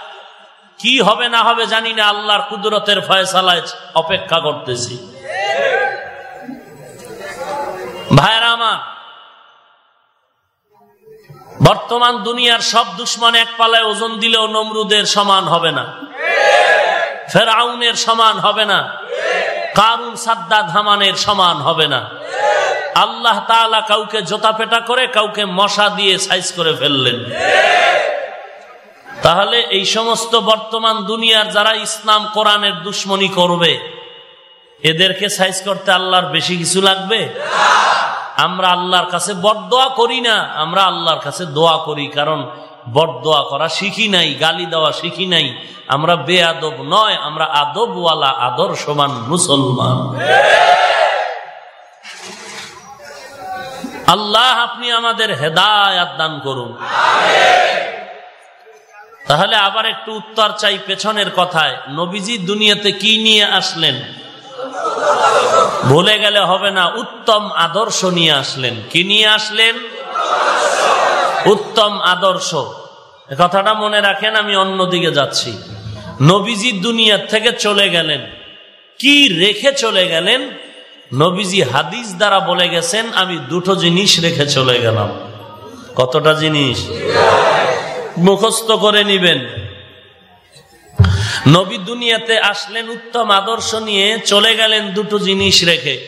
কি হবে না হবে জানি না, আল্লাহর কুদরতের ফয়সালায় অপেক্ষা করতেছি। ভাইরা আমার, বর্তমান দুনিয়ার সব দুশ্মন এক পালায় ওজন দিলেও নমরুদের সমান হবে না। ফেরাউনের সমান হবে না। কারুন সাদ্দা ধামানের সমান হবে না। আল্লাহ তালা কাউকে জোতা পেটা করে, কাউকে মশা দিয়ে সাইজ করে ফেললেন। তাহলে এই সমস্ত বর্তমান দুনিয়ার যারা ইসলাম কোরআনের দুশ্মনী করবে, এদেরকে সাইজ করতে আল্লাহর বেশি কিছু লাগবে? আমরা আল্লাহর কাছে বরদোয়া করি না, আমরা আল্লাহর কাছে দোয়া করি, কারণ বরদোয়া করা শিখি নাই, গালি দেওয়া শিখি নাই। আমরা বেআদব নয়, আমরা আদবওয়ালা, আদর্শবান মুসলমান। আল্লাহ আপনি আমাদের হেদায়াত দান করুন। তাহলে আবার একটু উত্তর চাই পেছনের কথায়। নবীজি দুনিয়াতে কি নিয়ে আসলেন? ভুলে গেলে হবে না, উত্তম আদর্শ নিয়ে আসলেন। কি নিয়ে আসলেন? উত্তম আদর্শ। কথাটা মনে রাখেন, আমি অন্যদিকে যাচ্ছি। নবীজি দুনিয়ার থেকে চলে গেলেন। কি রেখে চলে গেলেন? নবীজি হাদিস দ্বারা বলে গেছেন, আমি দুটো জিনিস রেখে চলে গেলাম। কতটা জিনিস? মুখস্থ করে নিবেন। নবী দুনিয়াতে আসলেন, উত্তম আদর্শ নিয়ে চলে গেলেন দুটো জিনিস রেখে।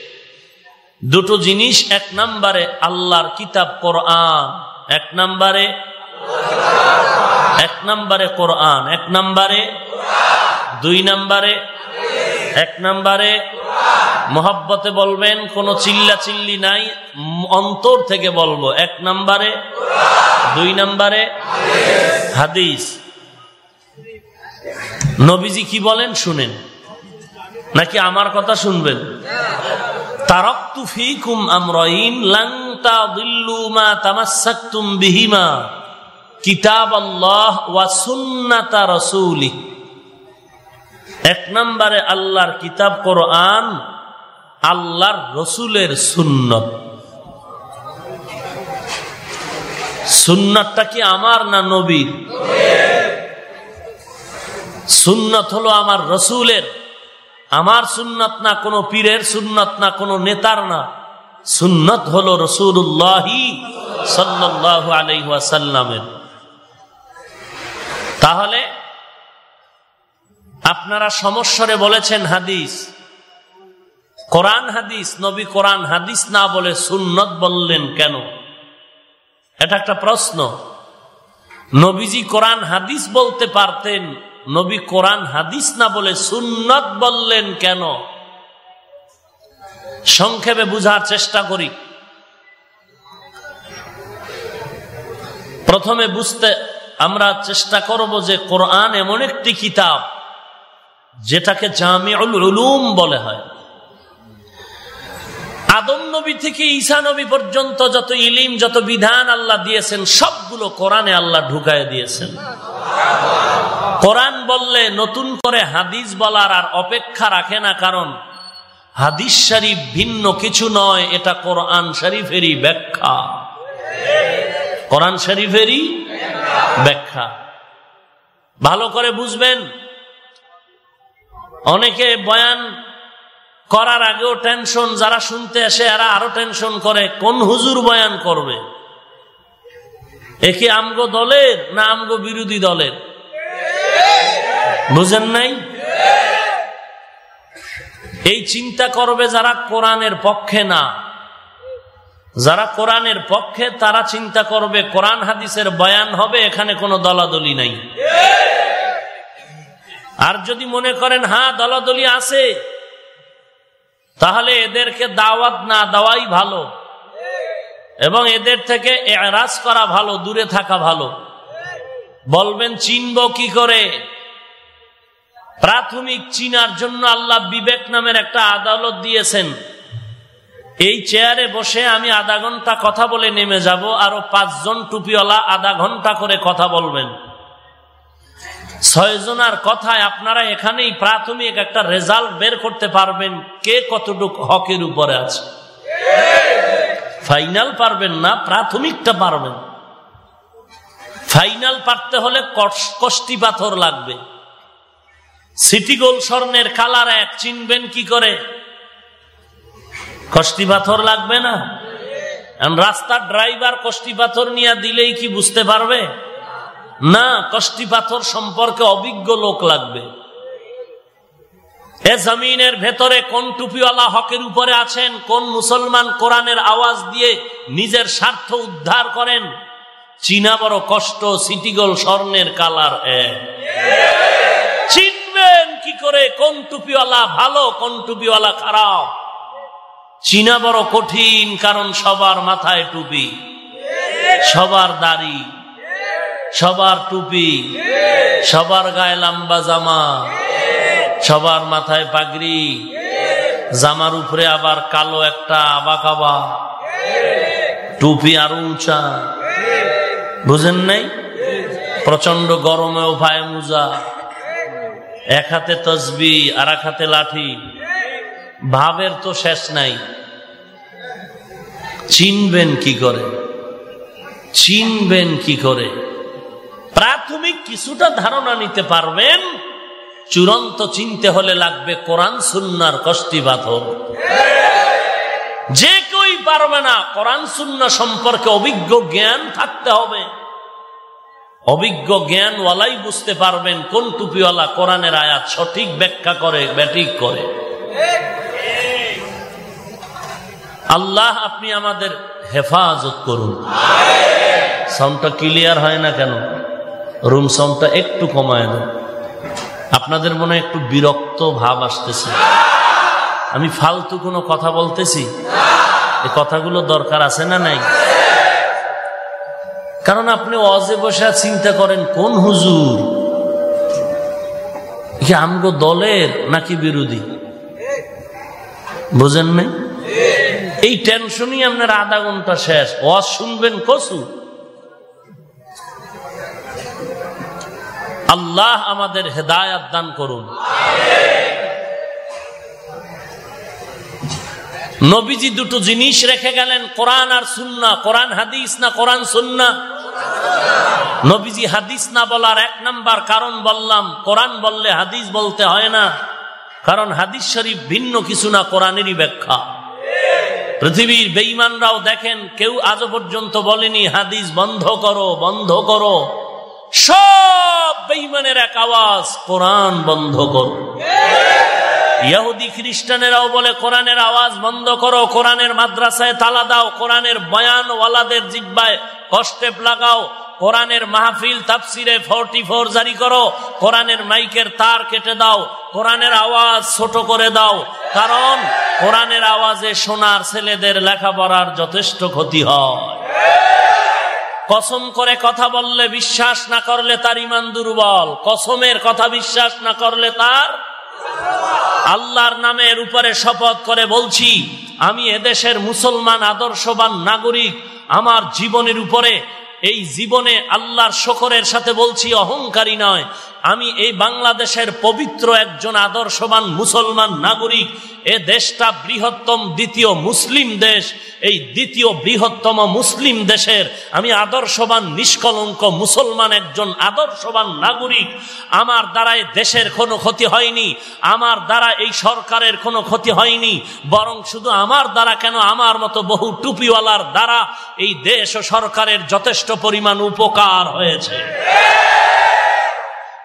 দুটো জিনিস, এক নম্বরে আল্লাহর কিতাব কোরআন। এক নম্বরে এক নম্বরে কোরআন, এক নম্বরে দুই নম্বরে, এক নম্বরে মোহাব্বতে বলবেন, কোনো চিল্লা চিল্লি নাই, অন্তর থেকে বলব, এক নম্বরে দুই নম্বরে হাদিস। নবীজি কি বলেন শুনেন, নাকি আমার কথা শুনবেন? তারক্তু ফিকুম আমরাইন লাং মা কিতাব আল্লাহ ওয়া সুন্নাতা এক নম্বরে আল্লাহর কিতাব কোরআন, আল্লাহর রসুলের সুন্নত। সুন্নতটা কি আমার না নবীর? সুন্নত হলো আমার রসুলের। আমার সুন্নত না কোনো পীরের সুন্নত না কোনো নেতার না। সুন্নত হল রসুল্লাহি সাল্লাহ তাহলে আপনারা সমস্যরে বলেছেন হাদিস। কোরআন হাদিস, নবী কোরআন হাদিস না বলে সুন্নত বললেন কেন? এটা একটা প্রশ্ন। নবীজি কোরআন হাদিস বলতে পারতেন, নবী কোরআন হাদিস না বলে সুন্নত বললেন কেন? সংক্ষেপে বুঝার চেষ্টা করি। প্রথমে বুঝতে আমরা চেষ্টা করব যে কোরআন এমন একটি কিতাব যেটাকে জামিউল উলুম বলে হয়। আদম নবী থেকে ঈসা নবী পর্যন্ত যত ইলিম, যত বিধান আল্লাহ দিয়েছেন, সবগুলো কোরআনে আল্লাহ ঢুকায় দিয়েছেন। কোরআন বললে নতুন করে হাদিস বলার আর অপেক্ষা রাখে না, কারণ হাদিস শরীফ ভিন্ন কিছু নয়, এটা কোরআন শরীফেরই ব্যাখ্যা। কোরআন শরীফেরই ব্যাখ্যা। ভালো করে বুঝবেন? অনেকে বয়ান করার আগেও টেনশন, যারা শুনতে আসে এরা আরও টেনশন করে, কোন হুজুর বয়ান করবে? একে আমগো দলের না আমগো বিরোধী দলের? বুঝেন নাই? এই চিন্তা করবে যারা কোরআনের পক্ষে না। যারা কোরআনের পক্ষে, তারা চিন্তা করবে, কোরআন হাদিসের বয়ান হবে, এখানে কোনো দলাদলি নাই। আর যদি মনে করেন হ্যাঁ দলাদলি আছে, তাহলে এদেরকে দাওয়াত না দেওয়াই ভালো। এবং এদের থেকে এরাজ করা ভালো, দূরে থাকা ভালো। বলবেন, চিনব কি করে? প্রাথমিক চিনার জন্য আল্লাহ বিবেক নামের একটা আদালত দিয়েছেন। এই চেয়ারে বসে আমি আধা ঘণ্টা কথা বলে নেমে যাব, আরও পাঁচজন টুপিওয়ালা আধা ঘণ্টা করে কথা বলবেন। ছয়জনার কথায় আপনারা এখানেই প্রাথমিক একটা রেজাল্ট বের করতে পারবেন, কে কতটুকু হকের উপরে আছে। ফাইনাল পারবেন না, প্রাথমিকটা পারবেন। ফাইনাল পারতে হলে কষ্টি পাথর লাগবে। সিটি গোল স্বর্ণের কালার এক, চিনবেন কি করে? কষ্টি পাথর লাগবে না? রাস্তার ড্রাইভার কষ্টি পাথর নিয়ে দিলেই কি বুঝতে পারবে? না, কষ্টি পাথর সম্পর্কে অভিজ্ঞ লোক লাগবে। এ জমিনের ভেতরে কোন টুপিওয়ালা হকের উপরে আছেন? কোন মুসলমান কোরআনের আওয়াজ দিয়ে নিজের স্বার্থ উদ্ধার করেন? চীনা বড় কষ্ট সিটিগোল স্বর্ণের কালার চিনবেন কি করে, কোন টুপিওয়ালা ভালো, কোন টুপিওয়ালা খারাপ। চীনা বড় কঠিন, কারণ সবার মাথায় টুপি। সবার দাড়ি। সবার টুপি। সবার গায়ে লম্বা জামা। সবার মাথায় পাগড়ি। জামার উপরে আবার কালো একটা আবা টুপি আর উঁচা। বুঝেন নাই? প্রচণ্ড গরমেও ভাই মুজা এক হাতে তসবি, আর এক হাতে লাঠি। ভাবের তো শেষ নাই। চিনবেন কি করে? চিনবেন কি করে? প্রাথমিক কিছুটা ধারণা নিতে পারবেন। চূড়ান্ত চিনতে হলে লাগবে কোরআন, সুন্নার কষ্টিবাধক যে কেউই পারবে না, কোরআন, সুন্না সম্পর্কে অভিজ্ঞ জ্ঞান থাকতে হবে। অভিজ্ঞ জ্ঞান ওয়ালাই বুঝতে পারবেন কোন টুপিওয়ালা কোরআনের আয়াত সঠিক ব্যাখ্যা করে, ব্যাটিক করে। আল্লাহ, আপনি আমাদের হেফাজত করুন। সাউন্ডটা ক্লিয়ার হয় না কেন? রুম সাউন্ডটা একটু কমায় দেন। আপনাদের মনে একটু বিরক্ত ভাব আসতেছে? আমি ফালতু কোনো কথা বলতেছি? এই কথাগুলো দরকার আছে না নাই? কারণ আপনি অজে বসে চিন্তা করেন, কোন হুজুর? আমগো দলের নাকি বিরোধী? বুঝেন নাই? এই টেনশনই আপনার আধা ঘণ্টা শেষ। ওয়াজ শুনবেন কসু? আল্লাহ আমাদের হেদায়াত দান করুন। নবীজি দুটো জিনিস রেখে গেলেন, কোরআন আর সুন্না। কোরআন হাদিস না কোরআন সুন্না? নবীজি হাদিস না বলার এক নাম্বার কারণ বললাম, কোরআন বললে হাদিস বলতে হয় না। কারণ হাদিস শরীফ ভিন্ন কিছু না, কোরআনেরই ব্যাখ্যা। পৃথিবীর বেইমানরাও দেখেন, কেউ আজও পর্যন্ত বলেনি, হাদিস বন্ধ করো বন্ধ করো। সব বেইমানের এক আওয়াজ, কোরআন বন্ধ করো। ইয়াহুদি খ্রিস্টানেরাও বলে, কোরআনের আওয়াজ বন্ধ করো, কোরআনের মাদ্রাসায় তালা দাও, কোরআনের বয়ান ওয়ালাদের জিব্বায় কষ্টেপ লাগাও, কোরআনের মাহফিল তাফসিরে ফোরটি ফোর জারি করো, কোরআনের মাইকের তার কেটে দাও, কোরআনের আওয়াজ ছোট করে দাও, কারণ কোরআনের আওয়াজে সোনার ছেলেদের লেখাপড়ার যথেষ্ট ক্ষতি হয়। কসম করে কথা বললে বিশ্বাস না করলে তার ইমান দুর্বল, কসমের কথা বিশ্বাস না করলে তার আল্লাহর নামের উপরে শপথ করে বলছি, আমি এদেশের মুসলমান আদর্শবান নাগরিক, আমার জীবনের উপরে, এই জীবনে আল্লাহর শকরের সাথে বলছি, অহংকারী নয় আমি এই বাংলাদেশের পবিত্র একজন আদর্শবান মুসলমান নাগরিক। এ দেশটা বৃহত্তম দ্বিতীয় মুসলিম দেশ। এই দ্বিতীয় বৃহত্তম মুসলিম দেশের আমি আদর্শবান, নিষ্কলঙ্ক মুসলমান একজন আদর্শবান নাগরিক। আমার দ্বারাই দেশের কোনো ক্ষতি হয়নি। আমার দ্বারা এই সরকারের কোনো ক্ষতি হয়নি। বরং শুধু আমার দ্বারা কেন? আমার মতো বহু টুপিওয়ালার দ্বারা এই দেশ ও সরকারের যথেষ্ট পরিমাণ উপকার হয়েছে।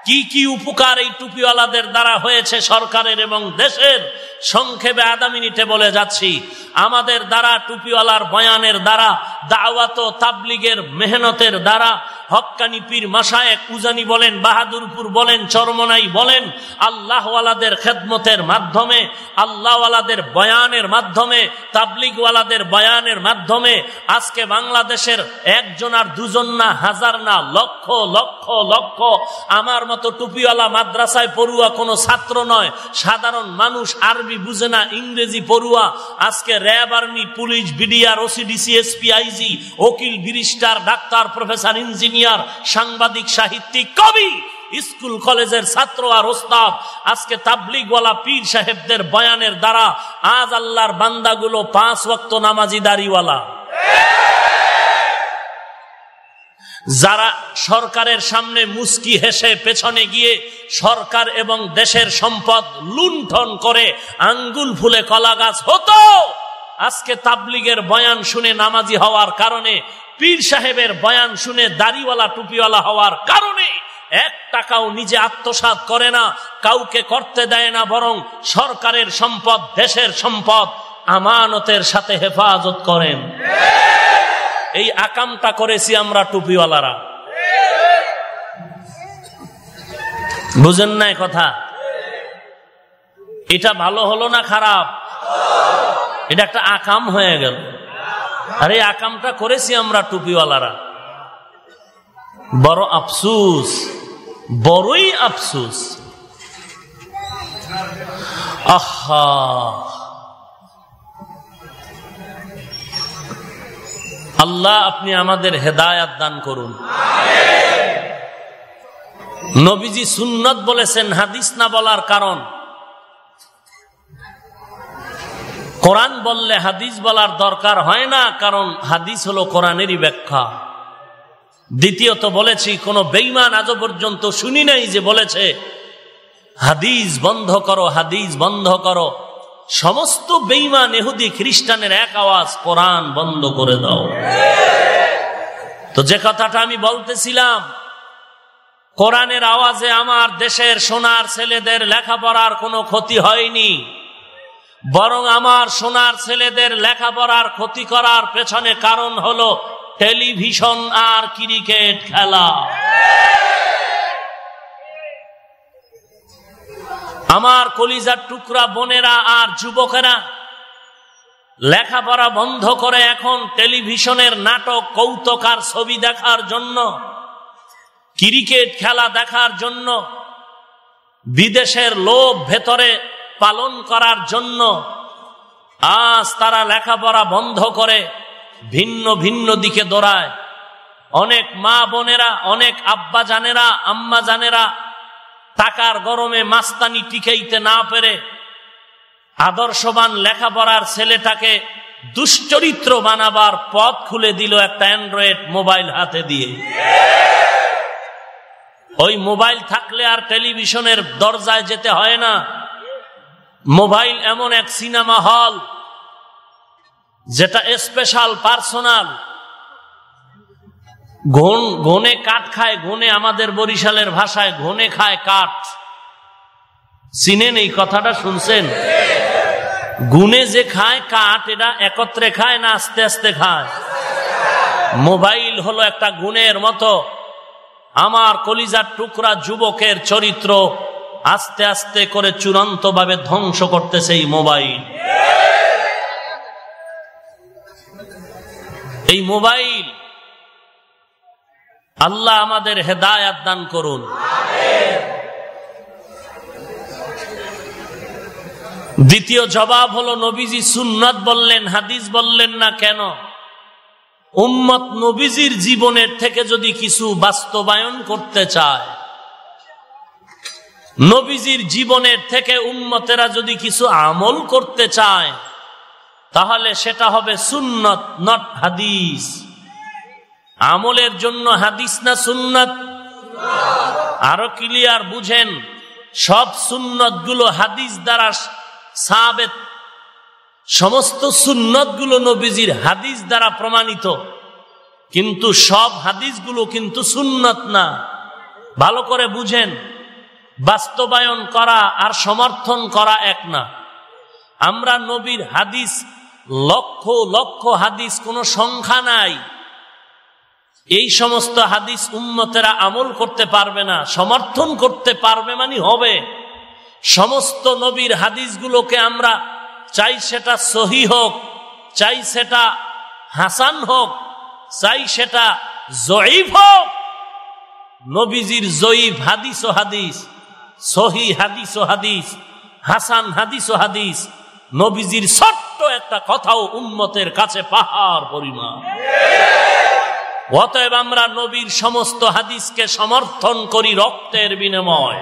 কি কি উপকার এই টুপিওয়ালাদের দ্বারা হয়েছে সরকারের এবং দেশের? সংক্ষেপে আধা মিনিটে বলে যাচ্ছি। আমাদের দ্বারা, টুপিওয়ালার বয়ানের দ্বারা, দাওয়াত তাবলিগের মেহনতের দ্বারা হক্কানি পীর মাসায়েক উজানি বলেন, বাহাদুরপুর বলেন, চরমনাই বলেন, আল্লাহওয়ালাদের খেদমতের মাধ্যমে, আল্লাহওয়ালাদের বয়ানের মাধ্যমে, তাবলিগওয়ালাদের বয়ানের মাধ্যমে, আজকে বাংলাদেশের একজন আর দুজন না, হাজার না, লক্ষ লক্ষ লক্ষ, আমার মতো টুপিওয়ালা মাদ্রাসায় পড়ুয়া কোনো ছাত্র নয়। সাধারণ মানুষ আরবি বুঝে না, ইংরেজি পড়ুয়া। আজকে RAB army, police, BDR, OC DC, SP, IG, ওকিল, barrister, ডাক্তার, প্রফেসর, ইঞ্জিনিয়ার সাংবাদিক, সাহিত্যিক, কবি, স্কুল কলেজের ছাত্র আর ওস্তাদ। আজকে তাবলিগওয়ালা পীর সাহেবদের বয়ানের দ্বারা আজ আল্লাহর বান্দাগুলো পাঁচ ওয়াক্ত নামাজি দাড়িওয়ালা। যারা সরকারের সামনে মুস্কি হেসে পেছনে গিয়ে সরকার এবং দেশের সম্পদ লুণ্ঠন করে আঙ্গুল ফুলে কলা গাছ হতো, আজকে তাবলিগের বয়ান শুনে নামাজি হওয়ার কারণে পীর সাহেবের বয়ান শুনে দাড়িওয়ালা, টুপিওয়ালা হওয়ার কারণে এক টাকাও নিজে আত্মসাত করে না, কাউকে করতে দেয় না, বরং সরকারের সম্পদ, দেশের সম্পদ আমানতের সাথে হেফাজত করেন। এই আকামটা করেছি আমরা টুপিওয়ালারা। বুঝেন নাই কথা? এটা ভালো হলো না খারাপ? এটা একটা আকাম হয়ে গেল। আর এই আকামটা করেছি আমরা টুপিওয়ালারা। বড় আফসুস, বড়ই আফসুস। আহা। আল্লাহ, আপনি আমাদের হেদায়াত দান করুন। নবীজি সুন্নত বলেছেন, হাদিস না বলার কারণ। কোরআন বললে হাদিস বলার দরকার হয় না, কারণ হাদিস হলো কোরআনেরই ব্যাখ্যা। দ্বিতীয়ত বলেছি, কোন বেইমান আজ পর্যন্ত শুনি নাই যে বলেছে, হাদিস বন্ধ করো, হাদিস বন্ধ করো। সমস্ত বেইমান এহুদি খ্রিস্টানের এক আওয়াজ, কোরআন বন্ধ করে দাও। তো যে কথাটা আমি বলতেছিলাম, কোরআনের আওয়াজে আমার দেশের সোনার ছেলেদের লেখাপড়ার কোনো ক্ষতি হয়নি। বরং আমার সোনার ছেলেদের লেখাপড়ার ক্ষতি করার পেছনে কারণ হলো টেলিভিশন আর ক্রিকেট খেলা। আমার কলিজার টুকরা বোনেরা আর যুবকেরা, লেখাপড়া বন্ধ করে এখন টেলিভিশনের নাটক কৌতকার ছবি দেখার জন্য, ক্রিকেট খেলা দেখার জন্য বিদেশের লোভ ভেতরে পালন করার জন্য আজ তারা লেখাপড়া বন্ধ করে ভিন্ন ভিন্ন দিকে দৌড়ায়। অনেক মা বোনেরা, অনেক আব্বা জানেরা, আম্মা জানেরা টাকার গরমে মাস্তানি টিকাইতে না পেরে আদর্শবান লেখাপড়ার ছেলেটাকে দুশ্চরিত্র বানাবার পথ খুলে দিল একটা অ্যান্ড্রয়েড মোবাইল হাতে দিয়ে। ওই মোবাইল থাকলে আর টেলিভিশনের দরজায় যেতে হয় না। মোবাইল এমন এক সিনেমা হল, যেটা স্পেশাল, পার্সোনাল। ঘন ঘনে কাঠ খায় ঘনে আমাদের বরিশালের ভাষায় ঘনে খায় কাঠ। চিনেন এই কথাটা, শুনছেন? গুনে যে খায় কাঠ, এটা একত্রে খায় না আস্তে আস্তে খায়? মোবাইল হলো একটা গুণের মতো। আমার কলিজার টুকরা যুবকের চরিত্র। আস্তে আস্তে করে চূড়ান্ত ভাবে ধ্বংস করতেছে এই মোবাইল। এই মোবাইল আল্লাহ আমাদের হেদায়াত দান করুন। দ্বিতীয় জবাব হলো, নবীজি সুন্নত বললেন, হাদিস বললেন না কেন? উম্মত নবীজির জীবনের থেকে যদি কিছু বাস্তবায়ন করতে চায় নবীজির জীবনের থেকে উম্মতেরা যদি কিছু আমল করতে চায়, তাহলে সেটা হবে সুন্নত নট হাদিস। আমলের জন্য হাদিস না সুন্নত? আরও ক্লিয়ার বুঝেন, সব সুন্নতগুলো হাদিস দ্বারা সাবেত। সমস্ত সুন্নতগুলো নবীজির হাদিস দ্বারা প্রমাণিত। কিন্তু সব হাদিসগুলো কিন্তু সুন্নত না। ভালো করে বুঝেন। বাস্তবায়ন করা আর সমর্থন করা এক না। আমরা নবীর হাদিস, লক্ষ লক্ষ হাদিস, কোনো সংখ্যা নাই। এই সমস্ত হাদিস উন্মতেরা আমল করতে পারবে না, সমর্থন করতে পারবে মানে হবে। সমস্ত নবীর হাদিসগুলোকে আমরা চাই সেটা সহি হোক, চাই সেটা হাসান হোক, চাই সেটা জয়ীফ হোক। নবীজির জয়ীফ হাদিস ও হাদিস। সহি হাদিস ও হাদিস, হাসান হাদিস ও হাদিস, নবীজির ছোট্ট একটা কথাও উন্মতের কাছে পাহাড় পরিমাণ। অতএব আমরা নবীর সমস্ত হাদিসকে সমর্থন করি রক্তের বিনিময়।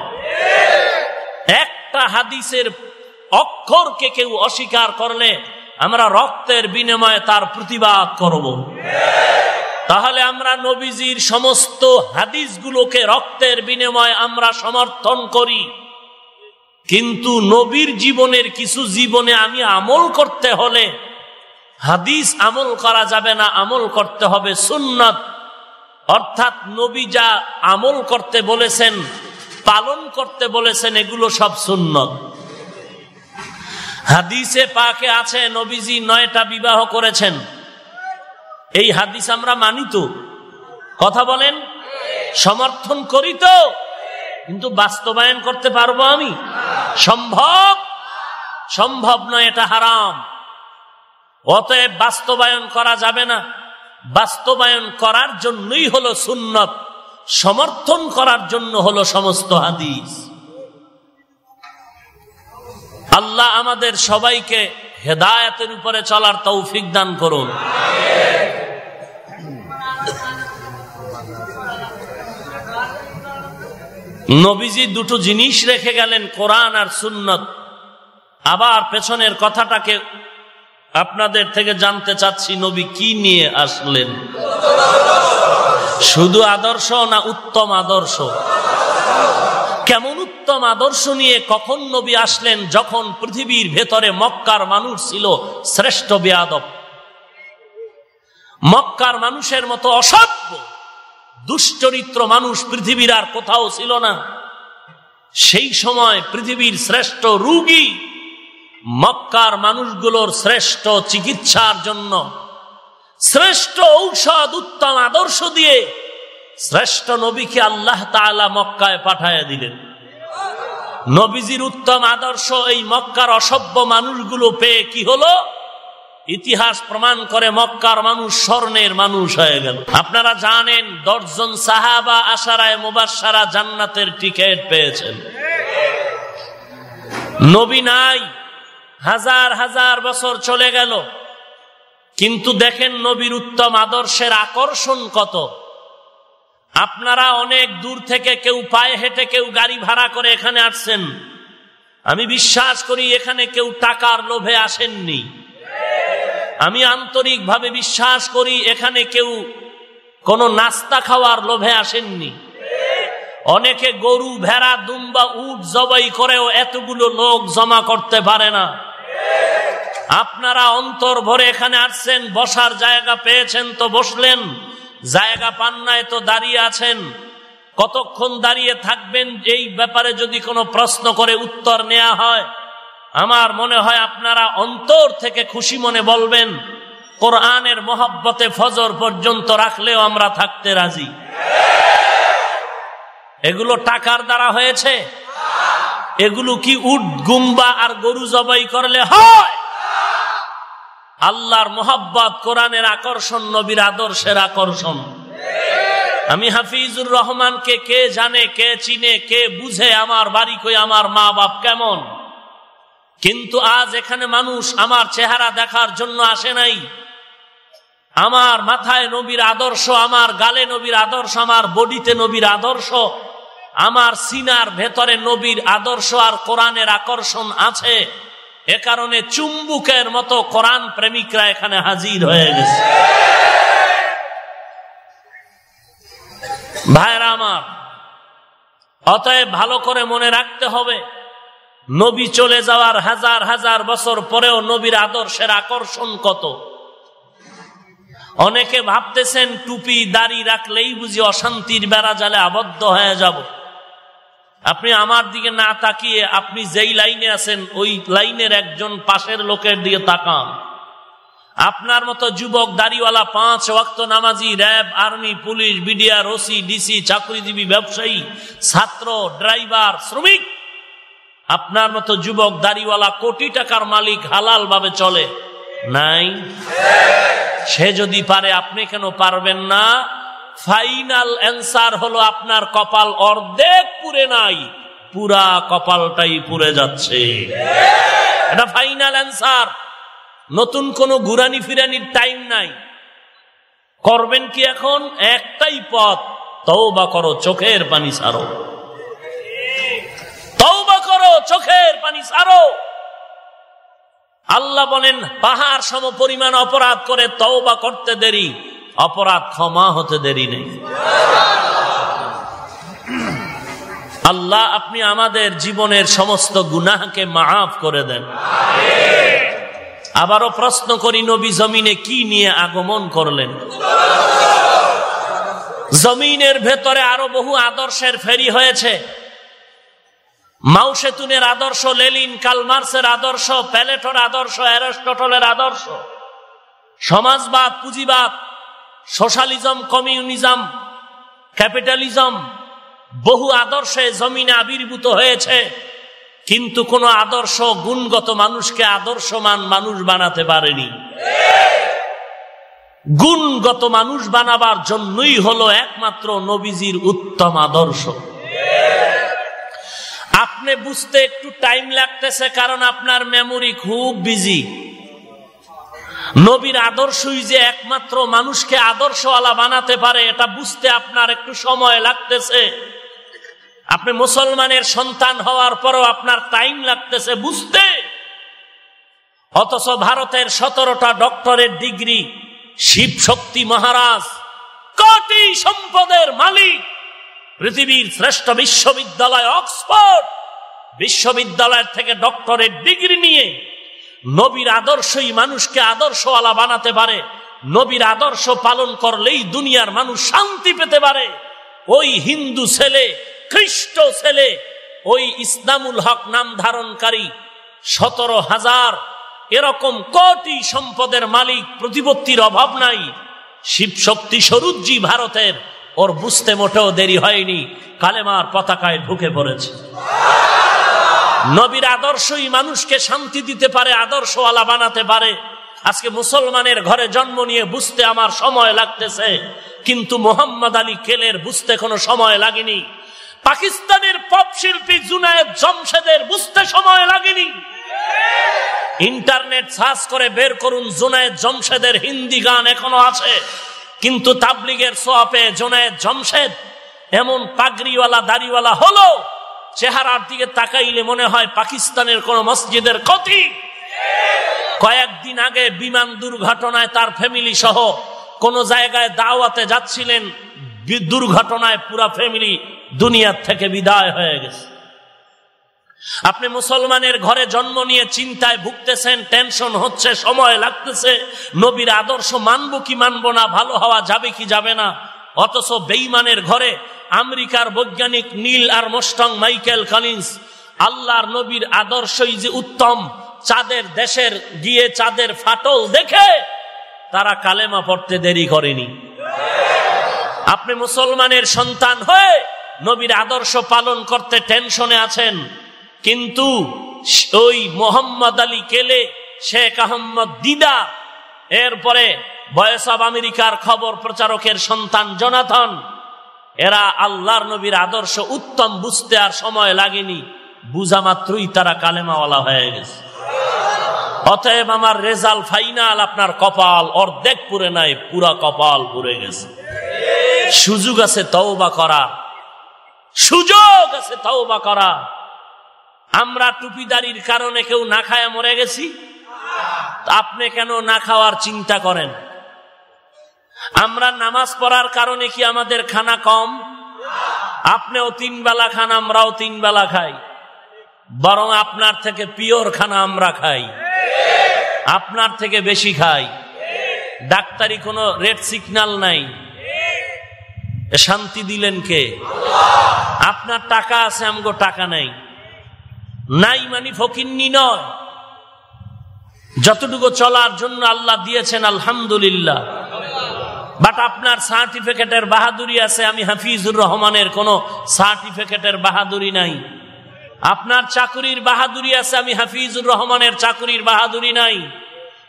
একটা হাদিসের অক্ষরকে কেউ অস্বীকার করলে আমরা রক্তের বিনিময়ে তার প্রতিবাদ করব। তাহলে আমরা নবীজির সমস্ত হাদিসগুলোকে রক্তের বিনিময়ে আমরা সমর্থন করি। কিন্তু নবীর জীবনের কিছু জীবনে আমি আমল করতে হলে হাদিস আমল করা যাবে না, আমল করতে হবে সুন্নত। অর্থাৎ নবী যা আমল করতে বলেছেন, পালন করতে বলেছেন, এগুলো সব সুন্নত। হাদিসে পাকে আছে, নবীজি নয়টা বিবাহ করেছেন। এই হাদিস আমরা মানি তো। কথা বলেন? সমর্থন করি তো। কিন্তু বাস্তবায়ন করতে পারব আমি। সম্ভব? সম্ভব নয়, এটা হারাম। অতএব বাস্তবায়ন করা যাবে না। বাস্তবায়ন করার জন্যই হলো সুন্নত। সমর্থন করার জন্য হলো সমস্ত হাদিস। আল্লাহ আমাদের সবাইকে হেদায়তের উপরে চলার তৌফিক দান করুন। নবীজি দুটো জিনিস রেখে গেলেন, কোরআন আর সুন্নত। আবার পেছনের কথাটাকে আপনাদের থেকে জানতে চাচ্ছি, নবী কি নিয়ে আসলেন? শুধু আদর্শ না উত্তম আদর্শ? কেমন উত্তম আদর্শ নিয়ে কখন নবী আসলেন যখন পৃথিবীর ভেতরে মক্কার মানুষ ছিল শ্রেষ্ঠ বেয়াদব? মক্কার মানুষের মতো অসভ্য। দুশ্চরিত্র মানুষ পৃথিবীর আর কোথাও ছিল না। সেই সময় পৃথিবীর শ্রেষ্ঠ রুগী মক্কার মানুষগুলোর শ্রেষ্ঠ চিকিৎসার জন্য, শ্রেষ্ঠ ঔষধ উত্তম আদর্শ দিয়ে শ্রেষ্ঠ নবীকে আল্লাহ তালা মক্কায় পাঠাইয়া দিলেন। নবীজির উত্তম আদর্শ এই মক্কার অসভ্য মানুষগুলো পেয়ে কি হলো? ইতিহাস প্রমাণ করে মক্কার মানুষ স্বর্ণের মানুষ হয়ে গেল। আপনারা জানেন, দশজন সাহাবা আশারায় মুবাসারা জান্নাতের টিকিট পেয়েছেন। নবী নাই, হাজার হাজার বছর চলে গেল। কিন্তু দেখেন নবীর উত্তম আদর্শের আকর্ষণ কত। আপনারা অনেক দূর থেকে কেউ পায়ে হেঁটে কেউ গাড়ি ভাড়া করে এখানে আসছেন। আমি বিশ্বাস করি এখানে কেউ টাকার লোভে আসেননি। আমি আন্তরিকভাবে বিশ্বাস করি এখানে কেউ কোনো নাস্তা খাওয়ার লোভে আসেননি। অনেকে গরু, ভেড়া, দুম্বা, উট জবাই করেও এতগুলো লোক জমা করতে পারে না। আপনারা অন্তর ভরে এখানে আসছেন, বসার জায়গা পেয়েছেন তো বসলেন, জায়গা পান নাই তো দাঁড়িয়ে আছেন। কতক্ষণ দাঁড়িয়ে থাকবেন এই ব্যাপারে যদি কোনো প্রশ্ন করে উত্তর নেওয়া হয় আমার মনে হয় আপনারা অন্তর থেকে খুশি মনে বলবেন, কোরআনের মহব্বতে ফজর পর্যন্ত রাখলেও আমরা থাকতে রাজি। এগুলো টাকার দ্বারা হয়েছে? এগুলো কি উট, গুম্বা আর গরু জবাই করলে হয়? আল্লাহর মোহাব্বত, কোরআনের আকর্ষণ, নবীর আদর্শের আকর্ষণ। আমি হাফিজুর রহমানকে কে জানে, কে চিনে, কে বুঝে, আমার বাড়ি কই, আমার মা বাপ কেমন? কিন্তু আজ এখানে মানুষ আমার চেহারা দেখার জন্য আসে নাই। আমার মাথায় নবীর আদর্শ, আমার গালে নবীর আদর্শ, আমার বডিতে নবীর আদর্শ, আমার সিনার ভেতরে নবীর আদর্শ আর কোরআনের আকর্ষণ আছে। এ কারণে চুম্বুকের মতো কোরআন প্রেমিকরা এখানে হাজির হয়ে গেছে। ভাইরা আমার, অতএব ভালো করে মনে রাখতে হবে নবী চলে যাওয়ার হাজার হাজার বছর পরেও নবীর আদর্শের আকর্ষণ কত? অনেকে ভাবতেছেন টুপি, দাড়ি রাখলেই বুঝি অশান্তির বেড়া জালে আবদ্ধ হয়ে যাব। আপনি আমার দিকে না তাকিয়ে আপনি যেই লাইনে আছেন, ওই লাইনের একজন পাশের লোকের দিকে তাকান। আপনার মতো যুবক, দাড়িওয়ালা, পাঁচ ওয়াক্ত নামাজি, RAB, army, police, BDR, OC, DC, চাকরিজীবী, ব্যবসায়ী, ছাত্র, ড্রাইভার, শ্রমিক আপনার মতো যুবক দাড়িওয়ালা কোটি টাকার মালিক হালাল ভাবে চলে। নাই? সে যদি পারে, আপনি কেন পারবেন না? ফাইনাল অ্যান্সার হলো আপনার কপাল অর্ধেক পুরে নাই। পুরা কপালটাই পুরে যাচ্ছে। এটা ফাইনাল অ্যান্সার। নতুন কোন ঘুরানি ফিরানির টাইম নাই। করবেন কি এখন? একটাই পথ। তও বা করো, চোখের পানি সারো করো চোখের পানি সারো আল্লাহ বলেন, পাহাড় সম পরিমাণ অপরাধ করে তওবা করতে দেরি, অপরাধ ক্ষমা হতে দেরি নেই। আল্লাহ, আপনি আমাদের জীবনের সমস্ত গুনাহকে মাফ করে দেন। আবারও প্রশ্ন করি, নবী জমিনে কি নিয়ে আগমন করলেন? জমিনের ভেতরে আরও বহু আদর্শের ফেরি হয়েছে। মাউসেতুনের আদর্শ, লেলিন, কালমার্সের আদর্শ, প্যালেটর আদর্শ, অ্যারিস্টটলের আদর্শ। সমাজবাদ, পুঁজিবাদ, সোশ্যালিজম, কমিউনিজম, ক্যাপিটালিজম বহু আদর্শে জমিনে আবির্ভূত হয়েছে, কিন্তু কোন আদর্শ গুণগত মানুষকে আদর্শমান মানুষ বানাতে পারেনি। গুণগত মানুষ বানাবার জন্যই হলো একমাত্র নবীজির উত্তম আদর্শ। আপনি বুঝতে একটু টাইম লাগতেছে কারণ আপনার মেমোরি খুব বিজি নবীর আদর্শই যে একমাত্র মানুষকে আদর্শওয়ালা বানাতে পারে, এটা বুঝতে আপনার একটু সময় লাগতেছে। আপনি মুসলমানের সন্তান হওয়ার পরও আপনার টাইম লাগতেছে বুঝতে। অথচ ভারতের সতেরোটা ডক্টরের ডিগ্রি শিব শক্তি মহারাজ, কোটি সম্পদের মালিক। পৃথিবীর শ্রেষ্ঠ বিশ্ববিদ্যালয় অক্সফোর্ড। বিশ্ববিদ্যালয়ের থেকে ডক্টরের ডিগ্রি নিয়ে নবীর আদর্শই মানুষকে আদর্শওয়ালা বানাতে পারে, নবীর আদর্শ পালন করলেই দুনিয়ার মানুষ শান্তি পেতে পারে। ওই হিন্দু ছেলে, খ্রিস্ট ছেলে, ওই ইসলামুল হক নাম ধারণকারী, সতেরো হাজার এরকম কটি সম্পদের মালিক, প্রতিপত্তির অভাব নাই। শিব শক্তি স্বরূপজি ভারতের ওর বুঝতে মোটেও দেরি হয়নি, কালেমার পতাকায় ঢুকে পড়েছে। নবীর আদর্শই মানুষকে শান্তি দিতে পারে, আদর্শওয়ালা বানাতে পারে। আজকে মুসলমানের ঘরে জন্ম নিয়ে বুঝতে আমার সময় লাগতেছে, কিন্তু মোহাম্মদ আলী কেলের বুঝতে কোনো সময় লাগেনি। পাকিস্তানের পপ শিল্পী জুনায়দ জমশেদের বুঝতে সময় লাগেনি। ইন্টারনেট সার্চ করে বের করুন, জুনায়দ জমশেদের হিন্দি গান এখনও আছে। কিন্তু তাবলিগের সোয়াপে জুনায়দ জমশেদ এমন পাগড়িওয়ালা, দাড়িওয়ালা হলো, চেহারার দিকে তাকাইলে মনে হয় পাকিস্তানের কোন মসজিদের ক্ষতি। কয়েকদিন আগে বিমান দুর্ঘটনায় তার ফ্যামিলি সহ কোন জায়গায় দাওয়াতে যাচ্ছিলেন দুর্ঘটনায় পুরা ফ্যামিলি দুনিয়ার থেকে বিদায় হয়ে গেছে। আপনি মুসলমানের ঘরে জন্ম নিয়ে চিন্তায় ভুগতেছেন টেনশন হচ্ছে, সময় লাগতেছে, নবীর আদর্শ মানবো কি মানবো না, ভালো হওয়া যাবে কি যাবে না, অথচ বেইমানের ঘরে আমেরিকার বৈজ্ঞানিক নীল আর মোস্টং মাইকেল কালিন্স, আল্লাহর নবীর আদর্শই যে উত্তম, চাঁদের দেশের গিয়ে চাঁদের ফাটল দেখে তারা কালেমা পড়তে দেরি করেনি। আপনি মুসলমানের সন্তান হয়ে নবীর আদর্শ পালন করতে টেনশনে আছেন কিন্তু ওই মোহাম্মদ আলী কেলে, শেখ আহম্মদ দিদা, এরপরে বয়স অব আমেরিকার খবর প্রচারকের সন্তান জনাথন, এরা আল্লাহর নবীর আদর্শ উত্তম বুঝতে আর সময় লাগেনি, বুঝা মাত্রই তারা কালেমাওয়ালা হয়ে গেছে। অতএব আমার রেজাল ফাইনাল, আপনার কপাল অর্ধেক পুরে নাই, পুরা কপাল পুরে গেছে। সুযোগ আছে তওবা করা। সুযোগ আছে তওবা করা। আমরা টুপিদারির কারণে কেউ না খায় মরে গেছি? আপনি কেন না খাওয়ার চিন্তা করেন? আমরা নামাজ পড়ার কারণে কি আমাদের খানা কম? আপনিও তিন বেলা খান, আমরাও তিন বেলা খাই। বরং আপনার থেকে পিওর খানা আমরা খাই। আপনার থেকে বেশি খাই। ডাক্তারি কোনো রেড সিগন্যাল নাই। শান্তি দিলেন কে? আপনার টাকা আছে, আমগো টাকা নাই। নাই মানি ফকিন্নি নয়। যতটুকু চলার জন্য আল্লাহ দিয়েছেন, আলহামদুলিল্লাহ। বাট আপনার সার্টিফিকেটের বাহাদুরি আছে, আমি হাফিজুর রহমানের কোন সার্টিফিকেটের বাহাদুরি নাই। আপনার চাকুরির বাহাদুরি আছে, আমি হাফিজুর রহমানের চাকুরির বাহাদুরি নাই।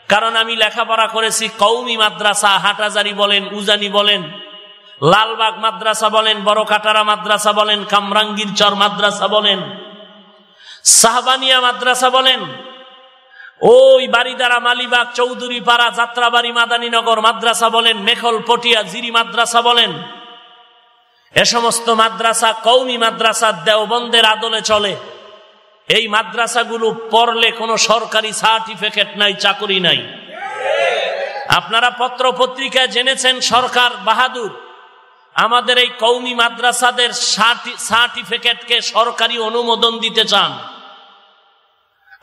কারণ আমি লেখাপড়া করেছি কৌমি মাদ্রাসা, হাটাজারি বলেন, উজানি বলেন, লালবাগ মাদ্রাসা বলেন বড় কাটারা মাদ্রাসা বলেন কামরাঙ্গীর চর মাদ্রাসা বলেন। সাহবানিয়া মাদ্রাসা বলেন, ওই বাড়িদারা মালিবাগ চৌধুরী পাড়া যাত্রাবাড়ি মাদানীনগর মাদ্রাসা বলেন, মেখল পটিয়া জিরি মাদ্রাসা বলেন, এ সমস্ত মাদ্রাসা কৌমি মাদ্রাসা দেওবন্দের আদলে চলে। এই মাদ্রাসাগুলো পড়লে কোনো সরকারি সার্টিফিকেট নাই, চাকুরি নাই। আপনারা পত্র পত্রিকায় জেনেছেন, সরকার বাহাদুর, আমাদের এই কৌমি মাদ্রাসাদের সার্টিফিকেটকে সরকারি অনুমোদন দিতে চান।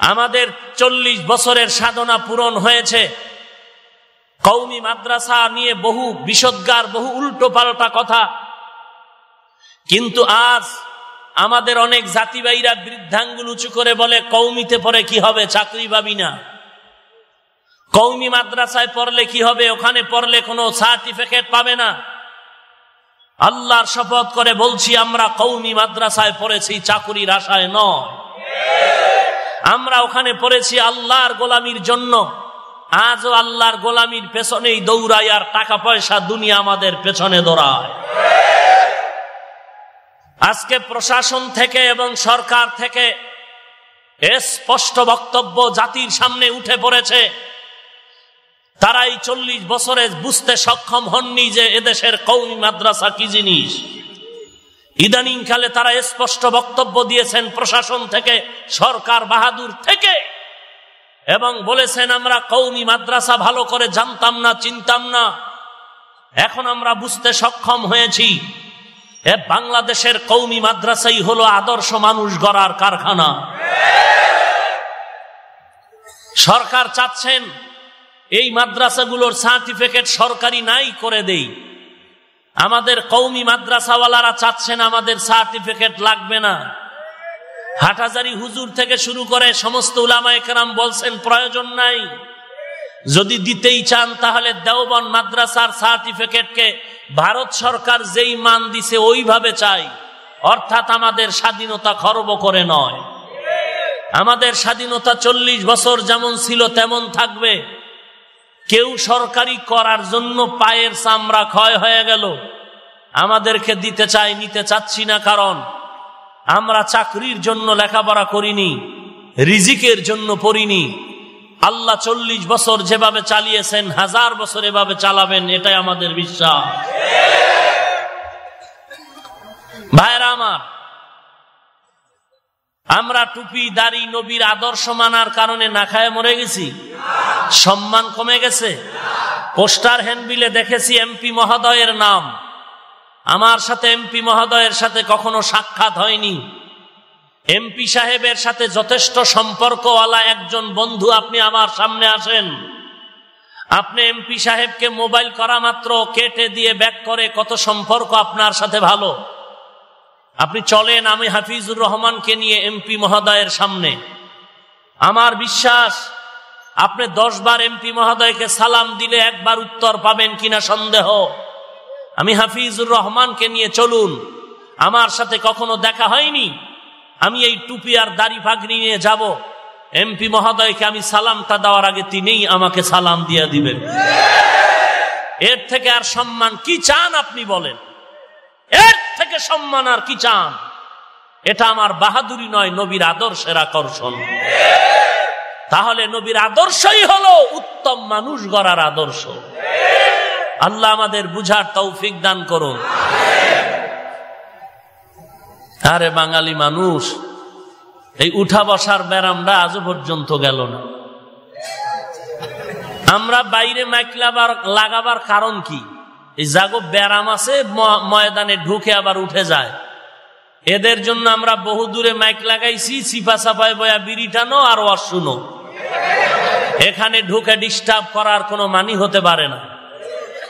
আমাদের চল্লিশ বছরের সাধনা পূরণ হয়েছে। কৌমি মাদ্রাসা নিয়ে বহু বিষদগার, বহু উল্টো পাল্টা কথা। কিন্তু আজ আমাদের অনেক জাতিবাহীরা বৃদ্ধাঙ্গুল উঁচু করে বলে কৌমিতে পরে কি হবে, চাকরি পাবি না। কৌমি মাদ্রাসায় পড়লে কি হবে, ওখানে পড়লে কোনো সার্টিফিকেট পাবে না। আল্লাহর শপথ করে বলছি, আমরা কৌমি মাদ্রাসায় পড়েছি, চাকুরির আশায় নয়। আমরা ওখানে পড়েছি আল্লাহর গোলামির জন্য। আজও আল্লাহর গোলামির পেছনেই দৌড়াই আর টাকা পয়সা দুনিয়া আমাদের পেছনে দৌড়ায়। আজকে প্রশাসন থেকে এবং সরকার থেকে স্পষ্ট বক্তব্য জাতির সামনে উঠে পড়েছে। তারাই চল্লিশ বছরে বুঝতে সক্ষম হননি যে এদেশের কৌমি মাদ্রাসা কি জিনিস। ইদানিং কালে তারা স্পষ্ট বক্তব্য দিয়েছেন প্রশাসন থেকে, সরকার বাহাদুর থেকে, এবং বলেছেন, আমরা কৌমি মাদ্রাসা ভালো করে জানতাম না, চিনতাম না। এখন আমরা বুঝতে সক্ষম হয়েছি, এ বাংলাদেশের কৌমি মাদ্রাসাই হলো আদর্শ মানুষ গড়ার কারখানা। সরকার চাচ্ছেন, এই মাদ্রাসাগুলোর সার্টিফিকেট সরকারি নাই করে দেই। আমাদের কৌমি মাদ্রাসাওয়ালারা চাচ্ছেন আমাদের সার্টিফিকেট লাগবে না। হাটাজারি হুজুর থেকে শুরু করে সমস্ত উলামা একরাম বলছেন, প্রয়োজন নাই। যদি দিতেই চান তাহলে দেওবন মাদ্রাসার সার্টিফিকেটকে ভারত সরকার যেই মান দিছে ওইভাবে চাই। অর্থাৎ আমাদের স্বাধীনতা খর্ব করে নয়। আমাদের স্বাধীনতা চল্লিশ বছর যেমন ছিল তেমন থাকবে। কেউ সরকারি করার জন্য পায়ের চামড়া ক্ষয় হয়ে গেল। আমাদেরকে দিতে চাই, নিতে চাচ্ছি না কারণ আমরা চাকরির জন্য লেখাপড়া করিনি, রিজিকের জন্য পড়িনি। আল্লাহ চল্লিশ বছর যেভাবে চালিয়েছেন, হাজার বছর এভাবে চালাবেন, এটাই আমাদের বিশ্বাস। ভাইরা আমার আমরা টুপি, দাড়ি, নবীর আদর্শ মানার কারণে না খায় মরে গেছি। সম্মান কমে গেছে। পোস্টার হ্যান্ডবিলে দেখেছি এমপি মহোদয়ের নাম। আমার সাথে এমপি মহোদয়ের সাথে কখনো সাক্ষাৎ হয়নি। এমপি সাহেবের সাথে যথেষ্ট সম্পর্কওয়ালা একজন বন্ধু আপনি আমার সামনে আসেন। আপনি এমপি সাহেবকে মোবাইল করা মাত্র কেটে দিয়ে ব্যাক করে কত সম্পর্ক আপনার সাথে ভালো। আপনি চলেন আমি হাফিজুর রহমানকে নিয়ে এমপি মহোদয়ের সামনে। আমার বিশ্বাস, আপনি দশ বার এমপি মহোদয়কে সালাম দিলে একবার উত্তর পাবেন কিনা সন্দেহ। আমি হাফিজুর রহমানকে নিয়ে চলুন। আমার সাথে কখনো দেখা হয়নি। আমি এই টুপি আর দাড়ি ফাগড়ি নিয়ে যাব। এমপি মহোদয়কে আমি সালামটা দেওয়ার আগে তিনিই আমাকে সালাম দিয়ে দিবেন। এর থেকে আর সম্মান কি চান আপনি বলেন? এর থেকে সম্মান আর কি চান? এটা আমার বাহাদুরি নয়, নবীর আদর্শের আকর্ষণ। তাহলে নবীর আদর্শই হলো উত্তম মানুষ গড়ার আদর্শ। আল্লাহ আমাদের বুঝার তৌফিক দান করুন। আরে বাঙালি মানুষ, এই উঠা বসার ব্যারামটা আজও পর্যন্ত গেল না। আমরা বাইরে মাইকলাবার লাগাবার কারণ কি? এই জাগো ব্যারাম আছে ময়দানে ঢুকে আবার উঠে যায়। এদের জন্য আমরা বহু দূরে মাইক লাগাইছি সিপা সাপায় বয়া বিড়ি টানো আর অশুনো এখানে ঢুকে ডিস্টার্ব করার কোনো মানি হতে পারে না।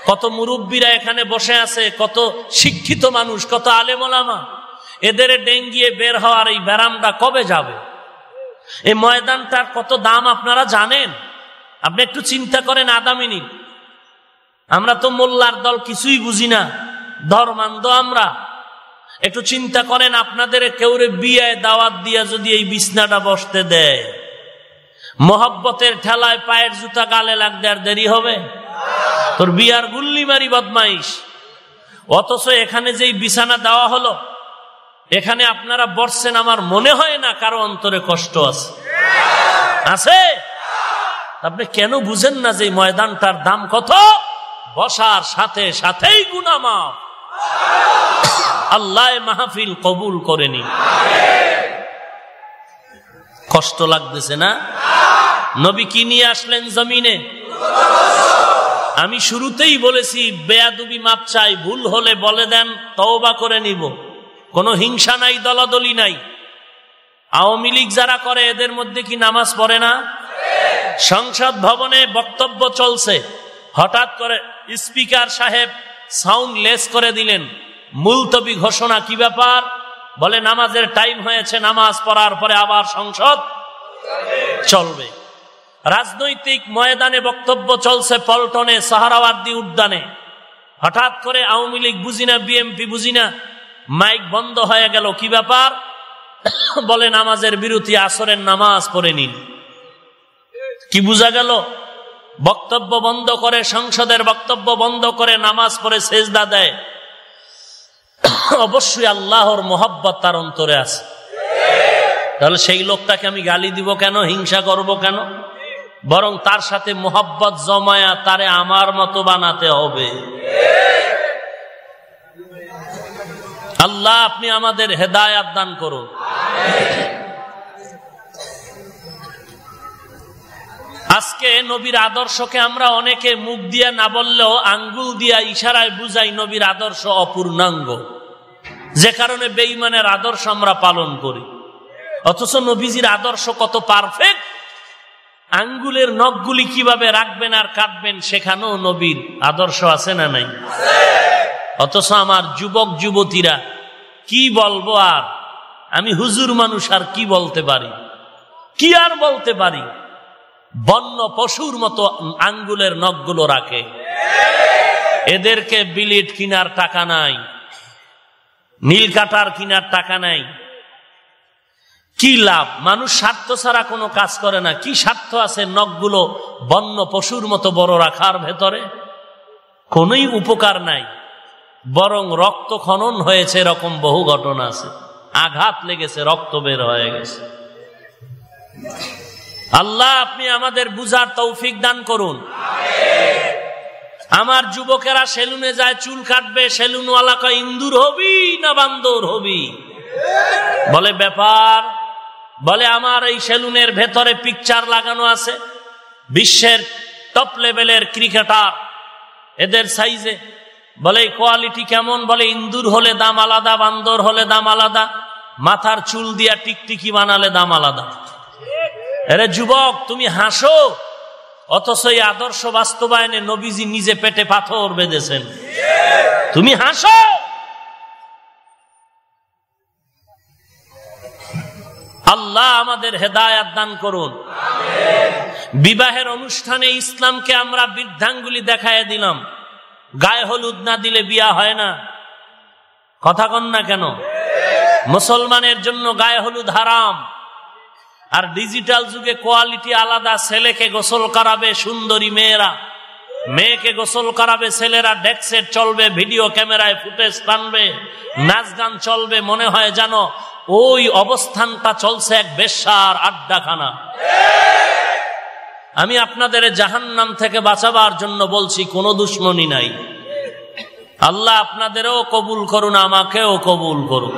কত মুরব্বীরা এখানে বসে আছে, কত শিক্ষিত মানুষ, কত আলেমলামা। এদের ডেঙ্গিয়ে বের হওয়ার এই ব্যারামটা কবে যাবে? এই ময়দানটার কত দাম আপনারা জানেন? আপনি একটু চিন্তা করেন আধা মিনিট আমরা তো মোল্লার দল কিছুই বুঝি না। ধর্মান্ধ আমরা। একটু চিন্তা করেন, আপনাদের কেউরে বিয়ায় দাওয়াত দিয়া যদি এই বিছনাটা বসতে দেয়? মোহব্বতের ঠেলায় পায়ের জুতা গালে লাগতে আর দেরি হবে? তোর বিয়ার গুল্লি মারি বদমাইশ। অথচ এখানে যেই বিছানা দেওয়া হলো, এখানে আপনারা বসছেন আমার মনে হয় না কারও অন্তরে কষ্ট আছে। আছে? আপনি কেন বুঝেন না যে ময়দানটার দাম কত? বসার সাথে সাথেই গুনামাফ। আল্লাহ মাহফিল কবুল করেনি কষ্ট লাগতেছে না? নবী কি নিয়ে আসলেন জমিনে? আমি শুরুতেই বলেছি, বেয়াদুবি মাপ চাই, ভুল হলে বলে দেন, তওবা করে নিব। কোনো হিংসা নাই, দলাদলি নাই। আওয়ামী লীগ যারা করে, এদের মধ্যে কি নামাজ পড়ে না? সংসদ ভবনে বক্তব্য চলছে। হঠাৎ করে স্পিকার সাহেব সাউন্ড লেস করে দিলেন। মুলতবি ঘোষণা কি ব্যাপার? বলে, নামাজের টাইম হয়েছে, নামাজ পড়ার পরে আবার সংসদ? চলবে। রাজনৈতিক ময়দানে বক্তব্য চলছে পল্টনে, সাহারাওয়ার্দি উদ্যানে। হঠাৎ করে আওয়ামী লীগ বুঝি না বিএমপি বুঝি না, মাইক বন্ধ হয়ে গেল, কি ব্যাপার? বলে, নামাজের বিরতি, আসরের নামাজ পড়ে নিন। কি বুঝা গেল? বক্তব্য বন্ধ করে, সংসদের বক্তব্য বন্ধ করে নামাজ পড়ে সেজদা দেয়। অবশ্যই আল্লাহর মোহাব্বত তার অন্তরে আছে। তাহলে সেই লোকটাকে আমি গালি দিব কেন, হিংসা করব কেন? বরং তার সাথে মোহাব্বত জমায়া তারে আমার মতো বানাতে হবে। আল্লাহ, আপনি আমাদের হেদায়াত দান করুন। আজকে নবীর আদর্শকে আমরা অনেকে মুখ দিয়া না বললেও আঙ্গুল দিয়া ইশারায় বুঝাই নবীর আদর্শ অপূর্ণাঙ্গ। যে কারণে বেইমানের আদর্শ আমরা পালন করি। অথচ নবীজির আদর্শ কত পারফেক্ট আঙ্গুলের নখগুলি কীভাবে রাখবেন আর কাটবেন সেখানেও নবীর আদর্শ আছে না নাই? অথচ আমার যুবক, যুবতীরা, কি বলব আর? আমি হুজুর মানুষ আর কি বলতে পারি? কি আর বলতে পারি? বন্য পশুর মতো আঙ্গুলের নখগুলো রাখে। এদেরকে বিলিট কিনার টাকা নাই, নীল কাটার কিনার টাকা নাই। কি লাভ? মানুষ স্বার্থ ছাড়া কোনো কাজ করে না। কি স্বার্থ আছে নখগুলো বন্য পশুর মতো বড় রাখার ভেতরে? কোনই উপকার নাই। বরং রক্ত খনন হয়েছে, এরকম বহু ঘটনা আছে। আঘাত লেগেছে, রক্ত বের হয়ে গেছে। আল্লাহ, আপনি আমাদের বুঝার তৌফিক দান করুন। আমার যুবকেরা সেলুনে যায়, চুল কাটবে, সেলুনওয়ালা কয়, ইন্দুর হবি না বান্দর হবি? বলে, ব্যাপার? বলে, আমার এই সেলুনের ভেতরে পিকচার লাগানো আছে, বিশ্বের টপ লেভেলের ক্রিকেটার এদের সাইজে বলে কোয়ালিটি কেমন? বলে, ইন্দুর হলে দাম আলাদা, বান্দর হলে দাম আলাদা, মাথার চুল দিয়া টিকটিকি বানালে দাম আলাদা। আরে যুবক, তুমি হাসো। অথচ এই আদর্শ বাস্তবায়নে নবীজি নিজে পেটে পাথর বেঁধেছেন। তুমি হাসো। আল্লাহ আমাদের হেদায়াত দান করুন। বিবাহের অনুষ্ঠানে ইসলামকে আমরা বৃদ্ধাঙ্গুলি দেখায় দিলাম। গায়ে হলুদ না দিলে বিয়া হয় না। কথা কন না কেন? মুসলমানের জন্য গায়ে হলুদ হারাম। আর ডিজিটাল যুগে কোয়ালিটি আলাদা, ছেলেকে গোসল করাবে সুন্দরী মেয়েরা। মেয়েকে গোসল করাবে ছেলেরা ডেক্সেট চলবে ভিডিও ক্যামেরায় ফুটেজ টানবে, নাচ গান চলবে, মনে হয় জানো ওই অবস্থানটা চলছে এক বেশার আড্ডাখানা। আমি আপনাদের জাহান্নাম থেকে বাঁচাবার জন্য বলছি, কোনো দুশ্মনী নাই। আল্লাহ আপনাদেরও কবুল করুন, আমাকেও কবুল করুন।